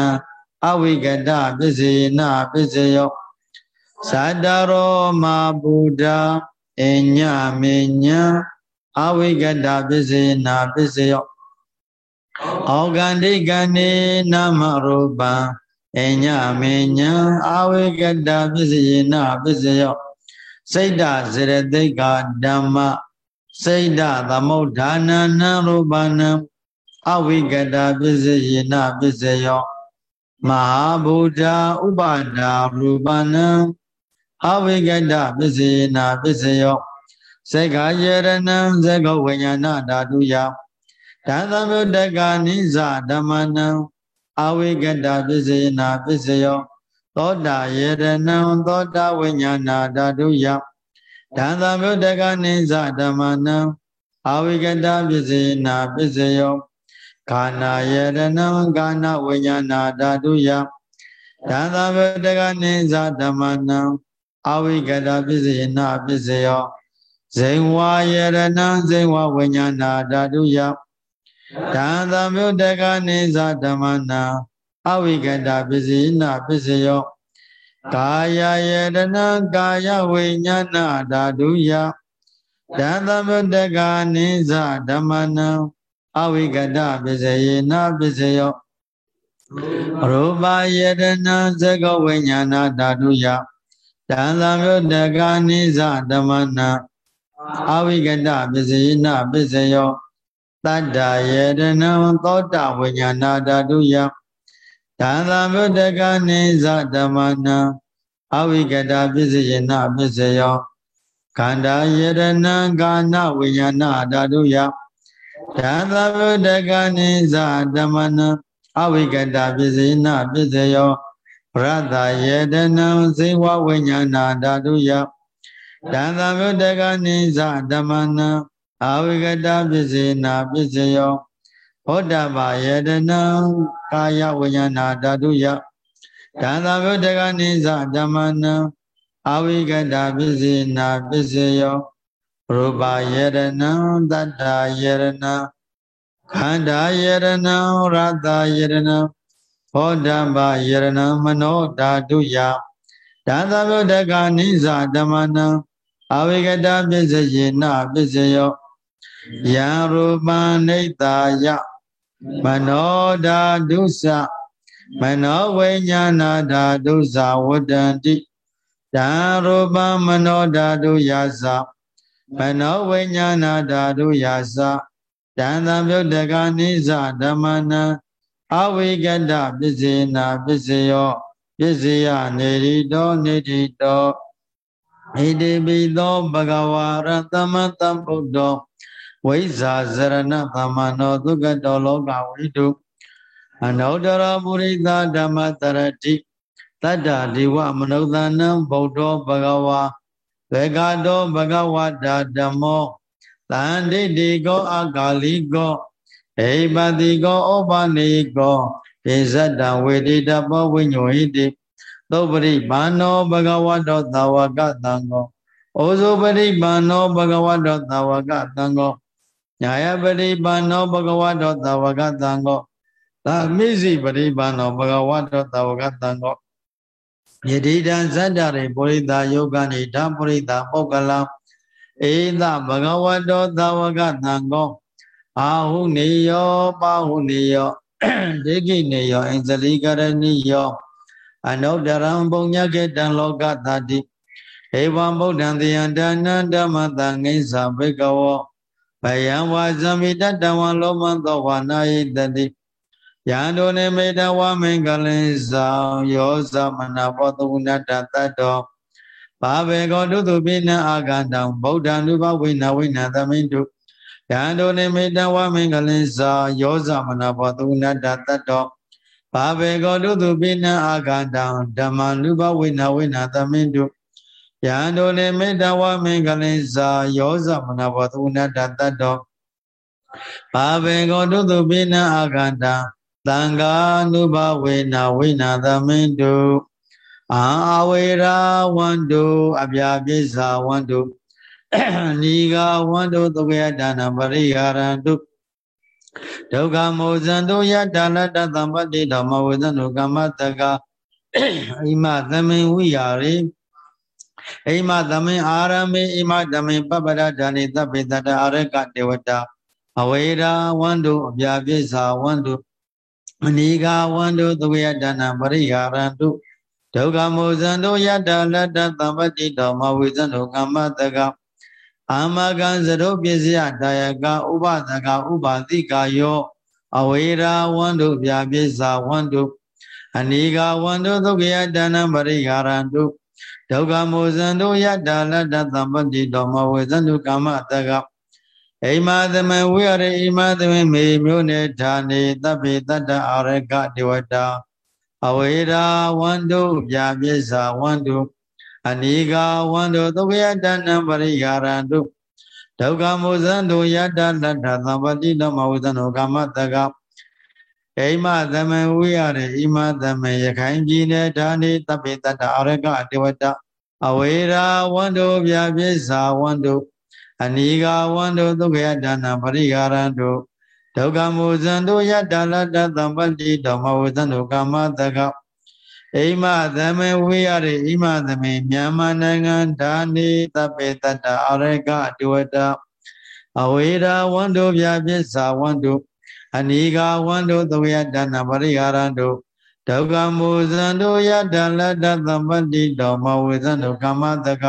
A: အဝိကတပစ္စေနပစ္စယောသတ္တရောမဗုဒ္ဓအညမေညာအဝိကတပစ္စေနပစ္စယောဩဂန္တိကနေနာမရူပံအညမေညာအဝိကတပစ္စယေနပစ္စယော စိတ်တဇရတိကဓမ္မစိတ်တသမုဋ္ဌာနနံရူပနံအဝိကတပစ္စယေနပစ္စယောမဟာဗုဒ္ဓဥပါဒာရူပနံအဝိကတပစ္စယေနပစ္စယောစေခာယေရဏံဇေကောဝိညာဏဓာတုယဓဓာသမုဒ္ဒကနိစ္စဓမ္မနံအဝိကတပစ္စယနာပစ္စယော သောတာယေရဏံသောတာဝိညာဏဓာတုယဓာသမုဒ္ဒကနိစ္စဓမ္မနံအဝိကတပစ္စယနာပစ္စယောခာနာယေရဏံကာနဝိညာဏဓာတုယဓာသမုဒ္ဒကနိစ္စဓမ္မနံအဝိကတပစ္စယနာပစ္စယောဇိဝါယရဏံဇိဝဝိညာဏဓာတုယဒါသမုဒ္ဒကနိသဓမ္မနာ အဝိကတပစ္စည်းနာပစ္စယောကာယယတနာကာယဝိညာဏဓာတုယဒါသမုဒ္ဒကနိသဓမ္မနာအဝိကတပစ္စယေနာပစ္စယောရူပယတနာသကဝိညာဏဓာတုယဒါသမုဒ္ဒကနိသဓမ္မနာအဝိကတပစ္စယေနာပစ္စယောတတ္တယေတနံသောတဝိညာဏဓာတုယ သံသာဗုဒ္ဓကနိသဓမ္မနံအဝိကတာပစ္စယေနပစ္စယောခန္ဓာယေတနံကာနဝိညာဏဓာတုယသံသာဗုဒ္ဓကနိသဓမ္မနံအဝိကတာပစ္စယေနပစ္စယောရတယေတနံဇေဝဝိညာဏဓာတုယသံသာဗုဒ္ဓကနိသဓမ္မနံအာဝိကတပစ္စေနာပစ္စယော ဟောတဘာယတနံကာယဝိညာဏဓာတုယဒန္တာဗုဒ္ဓကနိစ္စဓမ္မနံအာဝိကတပစ္စေနာပစ္စယောရူပယရဏံတတ္တာယရဏံခန္ဓာယရဏံရတယရဏံဟောတဘာယရဏံမနောဓာတုယဒန္တာဗုဒ္ဓကနိစ္စဓမ္မနံအာဝိကတပစ္စယေနပစ္စယောယံရူပံနေတာယ မနောဓာတုစမနောဝိညာဏဓာတုစဝတ္တန္တိဓာရူပံမနောဓာတုယာသမနောဝိညာဏဓာတုယာသတန်တံပြုတ်တကနိစ္စဓမ္မနံအဝိကတပစ္စေနာပစ္စယောပစ္စယနေရိတောနေတိတောဣတိပိသောဘဂဝါရသမတံဗုဒ္ဓော ဝိဇာဇရဏသမနောဒုက္ကတောလောကဝိတုအနုတရပုရိသဓမ္မတရတိတတ္တဒီဝမနုဿနံဗုဒ္ဓောဘဂဝါဘေကတောဘဂဝတာဓမ္မောတန်တိတိကောအကာလိကောဟိပတိကောဩပနိကောဒေဇတံဝေတိတပောဝိညောဟိတိသုပရိဘာနောဘဂဝတောသဝကတံကောဩဇုပရိဘာနောဘဂဝတောသဝကတံကော ညာယပရိပန္နောဘဂဝတောသဝကတံကောသာမိစိပရိပန္နောဘဂဝတောသဝကတံကောယတိတံဇတ္တရိပုရိသယောဂနိဓပုရိသပုဂ္ဂလံဧသဘဂဝတောသဝကတံကောအာဟုနေယောပါဟုနေယောဒိဋ္ဌိနေယောအင်္ဇလိကရဏိယောအနုတရံပုံညကေတံလောကသတိဧဝံဗုဒ္ဓံတယံဒါနံဓမ္မတံငိသဘိကဝော ဘယံဝါဇမိတတဝံလောမသောဝနာယိတတိယံဒုနေမေတဝမင်္ဂလင်ဇောယောသမနာဘောသုဏတတတ္တောဘာဘေကောတုတုပိနအာဂန္တံဗုဒ္ဓံလူဘဝိနဝိနသမိတုယံဒုနေမေတဝမင်္ဂလင်ဇောယောသမနာဘောသုဏတတတ္တောဘာဘေကောတုတုပိနအာဂန္တံဓမ္မလူဘဝိနဝိနသမိတု ယံတို့လေမေတ္တဝမင်္ဂလိသာယောဇမနာဘောသုဏတတတ္တောဘာဘေကောတုတုပိနအာဂန္တသံဃာနုဘဝေနဝိနာသမင်တုအာဝေရာဝန္တုအပြာပိစ္ဆာဝန္တုနီဃဝန္တုသုကေဒါနပရိဟာရန္တုဒုက္ခမောဇန္တုယတာလတ္တသမ္ပတိဓမ္မဝေဇန္တုကမ္မတကအိမသမင်ဝိယာရိ အိမသမင်အာရမေအိမသမင်ပပရဒာနိသဗ္ဗေတတအာရကတေဝတာအဝေရာဝန္တုအပြာပိစ္ဆာဝန္တုမဏိကာဝန္တုသဝေယဒါနပရိဟာရန္တုဒုက္ခမောဇန္တုယတလတ္တသမ္ပတိတော်မဝိဇန္တုကမ္မတကအာမကံသရုပ်ပစ္စယတာယကဥပဒကဥပါတိကာယောအဝေရာဝန္တုပြပိစ္ဆာဝန္တုအနိကာဝန္တုသုခယဒါနပရိဟာရန္တု ဒုက္ခမောဇန္တုယတ္တလတ္တသမ္ပတိတော်မဝေဇန္တုကာမတကအိမသမဝိရအိမသမမေမျိုးနေဌာနေတပ္ပိတတ္တအာရကဒေဝတာအဝေရာဝန္တုပြပစ္စာဝန္တုအနိကဝန္တုသုခယတဏံပရိယာရန္တုဒုက္ခမုဇံတုယတ္တလတ္ထသံပတိတမဝဇံတုကာမတက အိမသမဝိရအိမသမယခိုင်ပြည်နယ်ဌာနေတပ္ပိတတ္တအာရကဒေဝတာအဝေရာဝန္တုပြပစ္စာဝန္တုအနိကဝန္တုဒုက္ခယဒါနပရိဟာရံတုဒုက္ခမုဇံတုယတ္တလတ္တသံပတိဓမ္မဝဇံတုကာမတကအိမသမေဝိရရိအိမသမေမြန်မာနိုင်ငံဓာနိတပေတတအရကဒဝတအဝေရာဝန္တုပြပစ္စာဝန္တု အနိကဝန္တုသုယဒါနပရိဟာရံတုဒုက္ခမုဇံတုယတ္တလတ္တသံပတိဓမ္မဝဇံတုကာမတက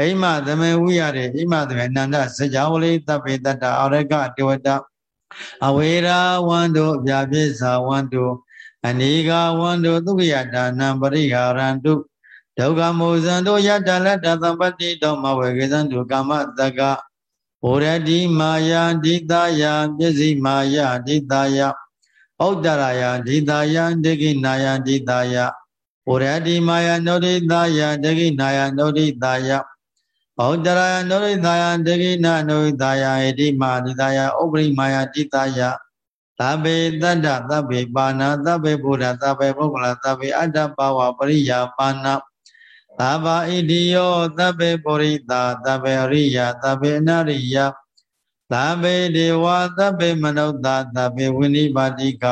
A: အိမသမေဝိရတဲ့အိမသမေနန္ဒစကြဝဠိတပ္ပေတတအာရကတေဝတအဝေရာဝန္တုအပြာပိစာဝန္တုအနိကဝန္တုသုခယဒါနံပရိဟာရန္တုဒုက္ခမောဇံတို့ယတ္တလတ္တသံပတိတောမဝေကေဇံတုကာမတက ဩရတိမာယာဒိတာယပစ္စည်းမာယာဒိတာယဩတရာယဒိတာယဒိကိနာယဒိတာယဩရတိမာယာနောဒိတာယဒိကိနာယနောဒိတာယဩတရာယနောရိသာယဒဂိနနောရိသာယဣတိမာနိသာယဥပရိမာယတိသာယသဗ္ဗေတတ္တသဗ္ဗေပါဏသဗ္ဗေဘုဒ္ဓသဗ္ဗေပုဂ္ဂလသဗ္ဗေအတ္တပါဝပရိယာပါဏ သဗ္ဗဣတိယောသဗ္ဗေပုရိသသဗ္ဗေအရိယသဗ္ဗေအနရိယသဗ္ဗေဒေဝသဗ္ဗေမနုဿသဗ္ဗေဝိနိပါတိက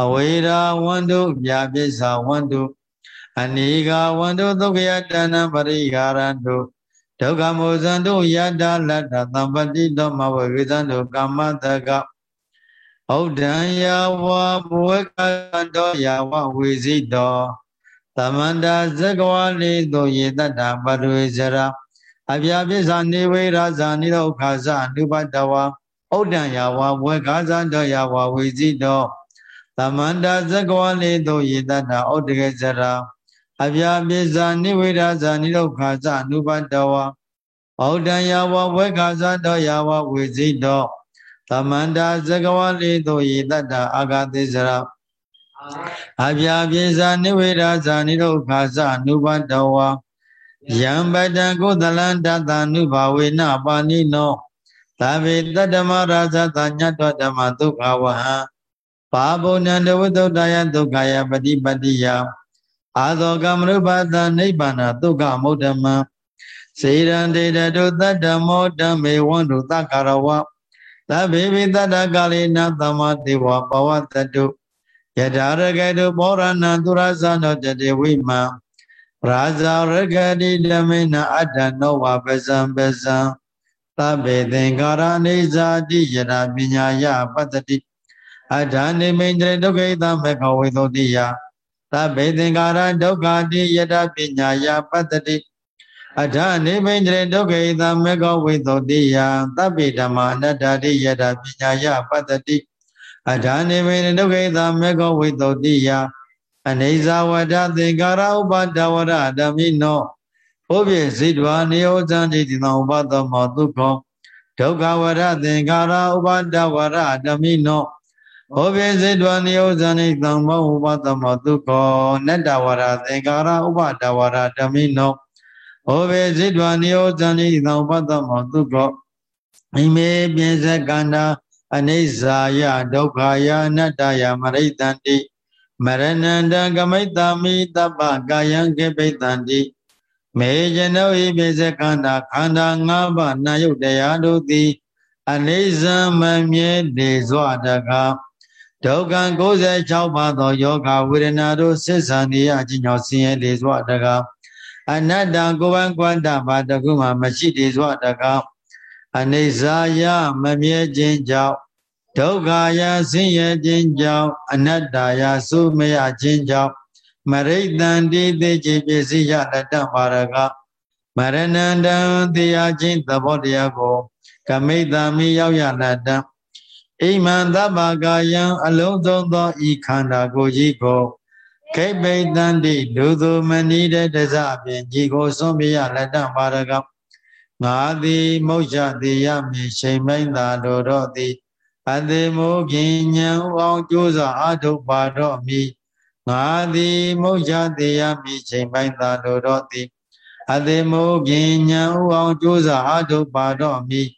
A: အဝေရာဝန္တုပြပစ္စာဝန္တုအနိကဝန္တုသုခယတဏပရိဟာရန္တုဒုက္ခမောဇံတို့ယတ္တလတ္တသံပတိတောမဝေဇံတို့ကာမတကဩဒံယဝဘဝကတောယဝဝေစီတော သမန္တာဇဂဝါလေသောယေတ္တပရိဇရာအပြာပိစ္ဆာနေဝေရာဇာနိရောခာဇအနုပတဝဩဒံယဝဘဝကဇံတောယဝဝေစီတောသမန္တာဇဂဝါလေသောယေတ္တဩတကေဇရာအပြာပိဇာနိဝေဒဇာနိဒုက္ခဇအနုပတဝဩဒံယဝဝေခဇတောယဝဝေဇိတောသမန္တာဇဂဝလိတောယေတတ္တအာဂတိစရ အပြာပိဇာနိဝေဒဇာနိဒုက္ခဇအနုပတဝယံပတံကုသလံတတနုဘာဝေနပါဏိနောသဗ္ဗေတတ္တမရာဇတညတ္တဓမ္မဒုက္ခဝဟံပါဘုံနန္တဝိတုတ္တယဒုက္ခယပฏิပတ္တိယအာသောကမရုပတနိဗ္ဗာန်ဒုက္ခမုဒ္ဓမံစေရန်တေတတုတတ္တမောဓမေဝန္တုသက္ကရဝသဗ္ဗေဝိတတ္တကာလေနသမတေဝပဝတတု ယထာရကေတုဘောရဏံသူရဇာနောတတေဝိမံရာဇာရကတိဓမေနအတ္တနောဝပဇံပဇံသဗ္ဗေသင်္ကာရအိဇာတိယထာပညာယပတ္တိအဋ္ဌာနိမိန်တရေဒုက္ခိတမေခဝေသောတိယသဗ္ဗေသင်္ကာရဒုက္ခတိယတပညာယပတ္တိအထနိဗ္ဗိန္ဒရေဒုက္ခိသမေကောဝိသောတိယသဗ္ဗေဓမ္မာအနတ္တတိယတပညာယပတ္တိ အထနိဗ္ဗိန္ဒဒုက္ခိသမေကောဝိသောတိယအနေဇာဝဒသင်္ကာရဥပဒဝရဓမိနောဘုပြေဇိတဝါနိယောဇံတိတိသောဥပသောမောဒုက္ခောဒုက္ခဝရသင်္ကာရဥပဒဝရဓမိနောဟောပိစေတဝနိယောဇာနိသံမောဥပသမဒုက္ခောနတ္တဝရသင်္ကာရဥပဒဝရဓမိနောဟောပိစေတဝနိယောဇာနိသံဥပသမဒုက္ခောအိမေပိစကန္တာ အနိစ္စယဒုက္ခယအနတ္တယမရိတန္တိမရဏန္တကမိတ္တမိတပ္ပကာယံကေပိတန္တိမေဇနောဟိပိစကန္တာခန္ဓာ၅ပါးနာယုတ်တရားတို့သည်အနိစ္စမမြဲနေစွာတကားဒုက္ခ96ပါးသောယောဂဝေဒနာတို့ဆစ္ဆာနေရခြင်းကြောင့်ဆင်းရဲလေစွာတကားအနတ္တကိုယ်ပန်းကွန္တဘာတခုမှမရှိလေစွာတကား အနိစ္စယမမြဲခြင်းကြောင့်ဒုက္ခယဆင်းရဲခြင်းကြောင့်အနတ္တယစုမရခြင်းကြောင့်မရိတံတိသိจิပစ္စည်းရတတ္တပါရကမရဏန္တံတရားချင်းသဘောတရားကို ကမိတ္တမိရောက်ရတတ္တအိမံသဗ္ဗကာယံအလုံးစုံသောဤခန္ဓာကိုယ်ကြီးကိုခိပိတန္တိလူသူမနီတဲ့တစအပြင်ကြီးကိုစွန့်ပြရလက်တပါရက ငါသည်မုတ်ချတိယမိချိန်မိုင်းသာတော်တော့သည်အတိမိုးခင်ညံဥအောင်ကြိုးစားအထုတ်ပါတော့မည်ငါသည်မုတ်ချတိယမိချိန်မိုင်းသာတော်တော့သည်အတိမိုးခင်ညံဥအောင်ကြိုးစားအထုတ်ပါတော့မည်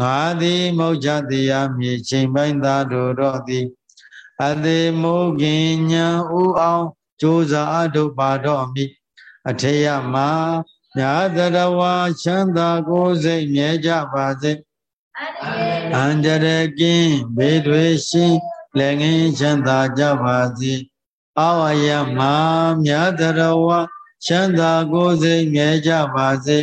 A: ငါသည်မုတ်ချတိယမိချိန်မိုင်းသာတော်တော့သည်အတိမိုးခင်ညံဥအောင်ကြိုးစားအထုတ်ပါတော့မည်အထေယမှာ ညာတရဝါချမ်းသာကိုယ်စိတ်မြဲကြပါစေအန္တရကင်းဘေးတွေရှင်းလည်းငင်းချမ်းသာကြပါစေအဝယမမြတ်တရဝါချမ်းသာကိုယ်စိတ်မြဲကြပါစေ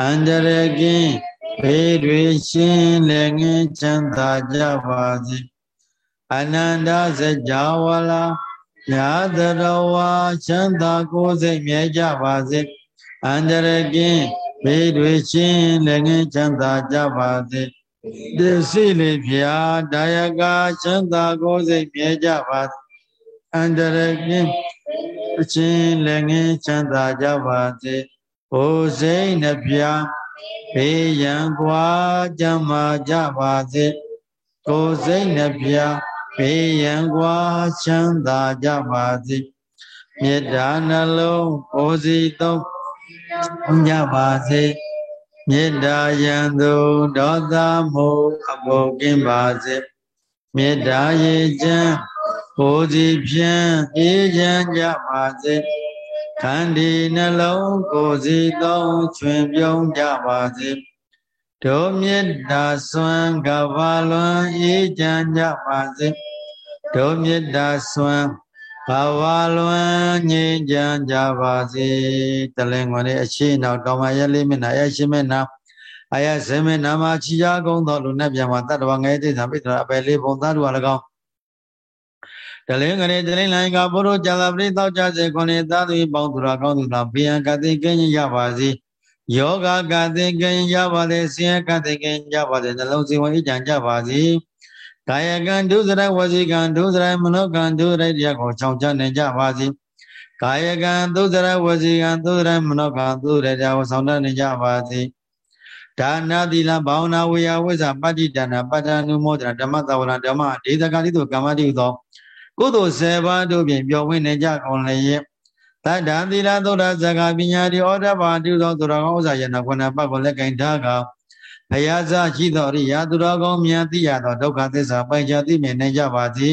A: အန္တရကင်းဘေးတွေရှင်းလည်းငင်းချမ်းသာကြပါစေအနန္တစကြဝဠာမြတ်တရဝါချမ်းသာကိုယ်စိတ်မြဲကြပါစေ အန္တရကင်းဘေးတွေရှင်းလည်းငင်းချမ်းသာကြပါစေတသိလေဖျားတာယကချမ်းသာကိုယ်စိတ်မြဲကြပါစေအန္တရကင်းအချင်းလည်းငင်းချမ်းသာကြပါစေဘိုးစိတ်နှဖျားဘေးရန်ကွာကြမ်းမာကြပါစေကိုယ်စိတ်နှဖျားဘေးရန်ကွာချမ်းသာကြပါစေမေတ္တာနှလုံးကိုယ်စီ သုံးကြပါစေမေတ္တာယံသူဒေါသမုအဘောကင်းပါစေမေတ္တာရေချမ်းကိုယ်စီဖြင့်အေးချမ်းကြပါစေခန္ဒီနှလုံးကိုယ်စီသုံးချွင်ပြုံးကြပါစေဒုမေတ္တာစွမ်းကဘာလွန်အေးချမ်းကြပါစေဒုမေတ္တာစွမ်း ဘာဝလွန်ငြိမ်းချမ်းကြပါစေတလင်ဝင်အရှိနောက်တော်မရက်လေးမျက်နှာရဲ့ရှိမျက်နှာအယဇမေနာမချီရကုံတော်လူနဲ့ပြန်မှာတတ္တဝငယ်တိသံပိတ္တရာအပယ်လေးဘုံသားတို့၎င်းတလင်္ဂရေတလင်လိုင်းကဘုရောဇာပရိသောကြစေခွန်နေသာသူပေါင်းသူတော်ကောင်းသူတော်ဘိယံကတိကင်းရပါစေယောဂကတိကင်းရပါစေဆင်းရဲကတိကင်းရပါစေနှလုံးစီဝင်အကြံကြပါစေ ကာယကံဒုစရိုက်ဝစီကံဒုစရိုက်မနောကံဒုစရိုက်တရားကိုချောင်ချနိုင်ကြပါစေကာယကံဒုစရိုက်ဝစီကံဒုစရိုက်မနောကံဒုစရိုက်တရားကိုဆောင်တတ်နိုင်ကြပါစေဒါနာတိလဘာဝနာဝေယဝိဇ္ဇပတ္တိတနာပတ္တနုမောဒနာဓမ္မသဝရဓမ္မဒေသကာတိတို့ကမ္မတိသောကုသိုလ်၁၀ပါးတို့ဖြင့်ပျော်ဝင်နေကြကုန်လျက်တတ္တံသီလသုဒ္ဓဇဂပညာတိဩဒဘာတုသောသူတော်ကောင်းဥစ္စာယနာခုနပတ်ကိုလက်ကင်ထားကောင် ဘုရားစားရှိသောရိယာသူတော်ကောင်းများသိရသောဒုက္ခသစ္စာပိုင်ခြားသိမြင်နိုင်ကြပါစေ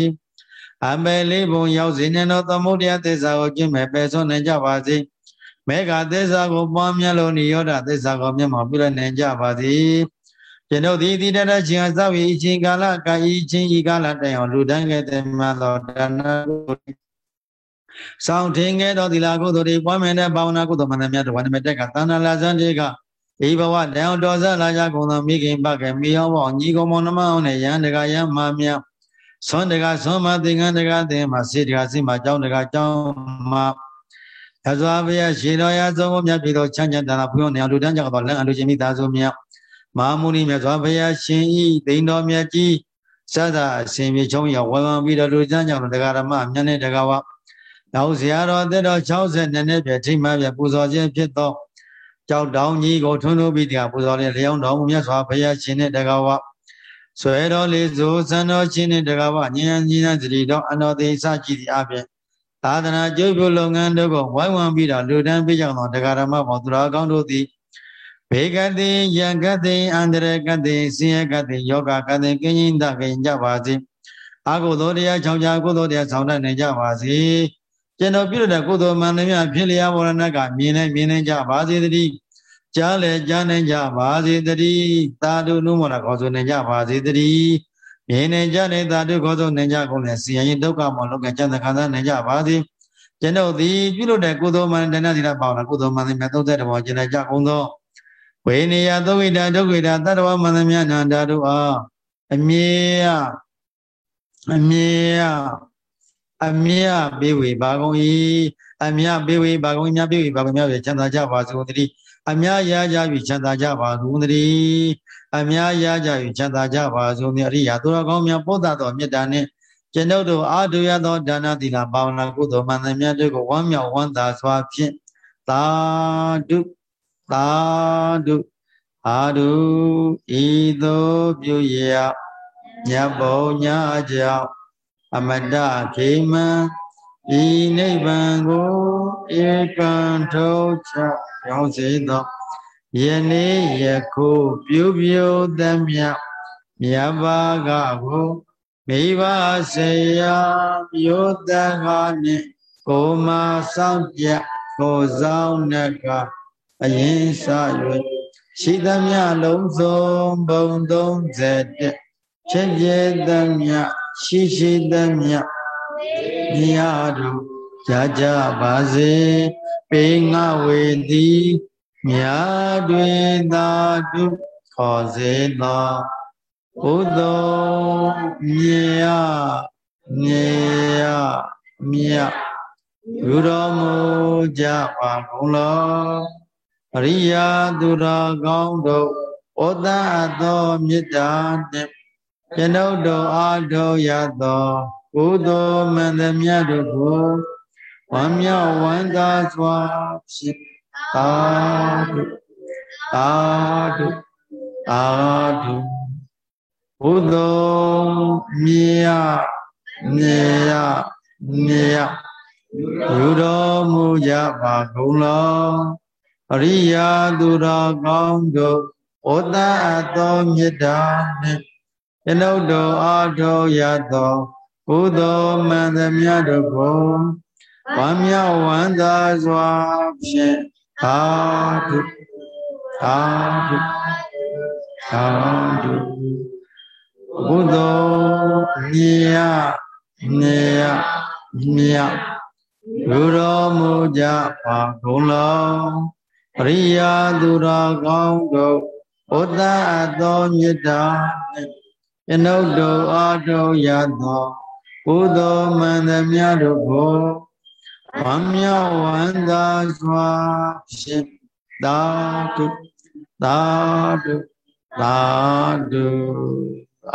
A: အမေလေးဘုံရောက်စေနှင့်သောသမုဒယသစ္စာကိုကျင့်မဲ့ပယ်ဆုံးနိုင်ကြပါစေမေဃသစ္စာကိုပွားများလို့နိရောဓသစ္စာကိုမျက်မှောက်ပြုလိုက်နိုင်ကြပါစေကျွန်ုပ်သည်တိတရချင်းအစဝိအချင်းကာလကာယချင်းဤကာလတိုင်အောင်လူတိုင်းကဲ့သို့မှသောဒါနကိုဆောင်းထင်းခဲ့သောသီလကုသိုလ်တွေပွားမြင်တဲ့ဘာဝနာကုသိုလ်မှန်သမျှတဝနမတက်ကသန္နာလာဇန်တွေက ဒီဘဝတန်အောင်တော်ဆက်လာကြကုန်သောမိခင်ပကမိအောင်ပေါညီကောင်မောင်နှမအောင်နဲ့ရန်တကရန်မာမြဆွမ်းတကဆွမ်းမသင်္ကန်းတကသင်မှာစေတကစိမှာကြောင်းတကကြောင်းမှာသဇဝဘုရားရှင်တော်ရာဆုံးကိုမြတ်ပြည်တော်ချမ်းချမ်းသာသာဘုရားနေအောင်လူတန်းကြောက်တော်လမ်းအလူချင်းမိသားစုမြတ်မဟာမုနီမြတ်စွာဘုရားရှင်ဤဒိန်တော်မြတ်ကြီးစသအရှင်မြေချုံရောက်ဝမ်ဝမ်ပြီးတော့လူတန်းကြောက်တော်တရားဓမ္မမြတ်နဲ့တကားဝနောက်ဇာတော်တဲ့တော်62နှစ်ပြည့်ထိမှပြပူဇော်ခြင်းဖြစ်သော ကြောက်တောင်ကြီးကိုထွန်းလို့ပြီးတရားပူဇော်တဲ့လျောင်းတော်မူမြတ်စွာဘုရားရှင်နဲ့တကားဝဆွဲတော်လေးဆိုစံတော်ရှင်နဲ့တကားဝဉာဏ်ကြီးနဲ့သတိတော်အတော်သေးစကြည့်သည့်အပြင်သာသနာကျုပ်ပြုလုပ်ငန်းတို့ကိုဝိုင်းဝန်းပြီးတော့လူတန်းပေးကြသောတရားဓမ္မပေါသူတော်ကောင်းတို့သည်ဘေကတိယံကတိအန္တရကတိဆင်းရဲကတိယောဂကတိကင်းရင်တခင်ကြပါစေအကုသိုလ်တရားချောင်းကြကုသိုလ်တရားဆောင်တတ်နိုင်ကြပါစေ ကျွန်တော်ပြုတဲ့ကုသိုလ်မှန်သမျှဖြစ်လျာဘောရဏကမြင်နေမြင်နေကြပါစေတည်းကြားလေကြားနိုင်ကြပါစေတည်းသာဓုနုမောရခေါ်ဆိုနိုင်ကြပါစေတည်းမြင်နေကြနေသာဓုခေါ်ဆိုနိုင်ကြကုန်လေစီရင်ဒုက္ခမောလောကကျမ်းသခန္ဓာနိုင်ကြပါစေကျွန်ုပ်သည်ပြုလုပ်တဲ့ကုသိုလ်မှန်တဏှာသီလပါဝနာကုသိုလ်မှန်သမျှ30ဘောကျင်ကြကုန်သောဝေနေယသုဝိတာဒုက္ခိတာတတ္တဝမှန်သမျှနန္တာတို့အားအမြဲအမြဲ အမြပေးဝေပါကုန်၏အမြပေးဝေပါကုန်မြပေးဝေပါကုန်မြပဲချမ်းသာကြပါစေကုန်တည်းအမြရကြ၍ချမ်းသာကြပါကုန်တည်းအမြရကြ၍ချမ်းသာကြပါဆုံးအရိယာသူတော်ကောင်းများပို့သတော်မေတ္တာနှင့်ကျွန်ုပ်တို့အာထုရသောဒါနသီလဘာဝနာကုသိုလ်မှန်သမျှတို့ကိုဝမ်းမြောက်ဝမ်းသာစွာဖြင့်သာဓုသာဓုအာရုဤသို့ပြုရညဘုံညာကြောင့် အမတခေမံဤနိဗ္ဗာန်ကိုဧကံထုတ်ချရောက်စေသောယနေ့ယခုပြုပြုသမျှမြတ်ဘာကကိုမိဘဆေယမြို့တကားနှင့်ကိုမဆောင်ပြကိုဆောင်နှကအရင်စ၍ရှိသမျှလုံးစုံဘုံ31ဖြစ်ပြသမျှ ရှိရှိသမျှမြာတို့ကြာကြပါစေပေငါဝေသည်မြာတွေသာတုခေါ်စေသောဘုသောမြေယမြေယမြတ်ယူတော်မူကြပါကုန်လောအရိယာသူတော်ကောင်းတို့ဩတအသောမေတ္တာနှင့် ကျွန်ုပ်တို့အားထုတ်ရသောကုသိုလ်မန္တမြတ်တို့ကိုဝမ်းမြောက်ဝမ်းသာစွာဖြစ်သာဓုသာဓုသာဓုဘုသောမြေယမြေယမြေယယူတော်မူကြပါကုန်လောအရိယာသူတော်ကောင်းတို့ဩတအသောမေတ္တာနှင့်ကျွ န်ုပ်တို့အားထုတ်ရသောကုသိုလ်မှန်သမျှတို့ကိုဝမ်းမြောက်ဝမ်းသာစွာဖြင့်သာဓုသာဓုသာဓုဘုဒ္ဓမြေယမြေယမြေယလူတော်မူကြပါကုန်လောပရိယာသူတော်ကောင်းတို့ဘုဒ္ဓအသောမေတ္တာနှင့် ကျွန်ုပ်တို့အားထုတ်ရသောကုသိုလ်မှန်သမျှတို့ကိုဝမ်းမြောက်ဝမ်းသာစွာဖြင့်သာဓုသာဓုသာဓု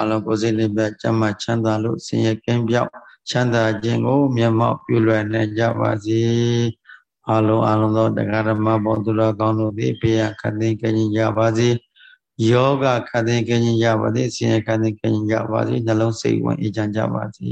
A: အလုံးကိုယ်စိတ်လေးပဲကျမ်းမှချမ်းသာလို့ဆင်းရဲကင်းပြောက်ချမ်းသာခြင်းကိုမျက်မှောက်ပြုလွယ်နိုင်ကြပါစေအလုံးအလုံးသောတရားဓမ္မဘောသူတော်ကောင်းတို့သည်ဘေးခတ်သိမ်းကြကြပါစေ ယောဂခတ်သိမ်းကြကြပါစေဆင်းရဲခတ်သိမ်းကြကြပါစေနှလုံးစိတ်ဝင်အေးချမ်းကြပါစေ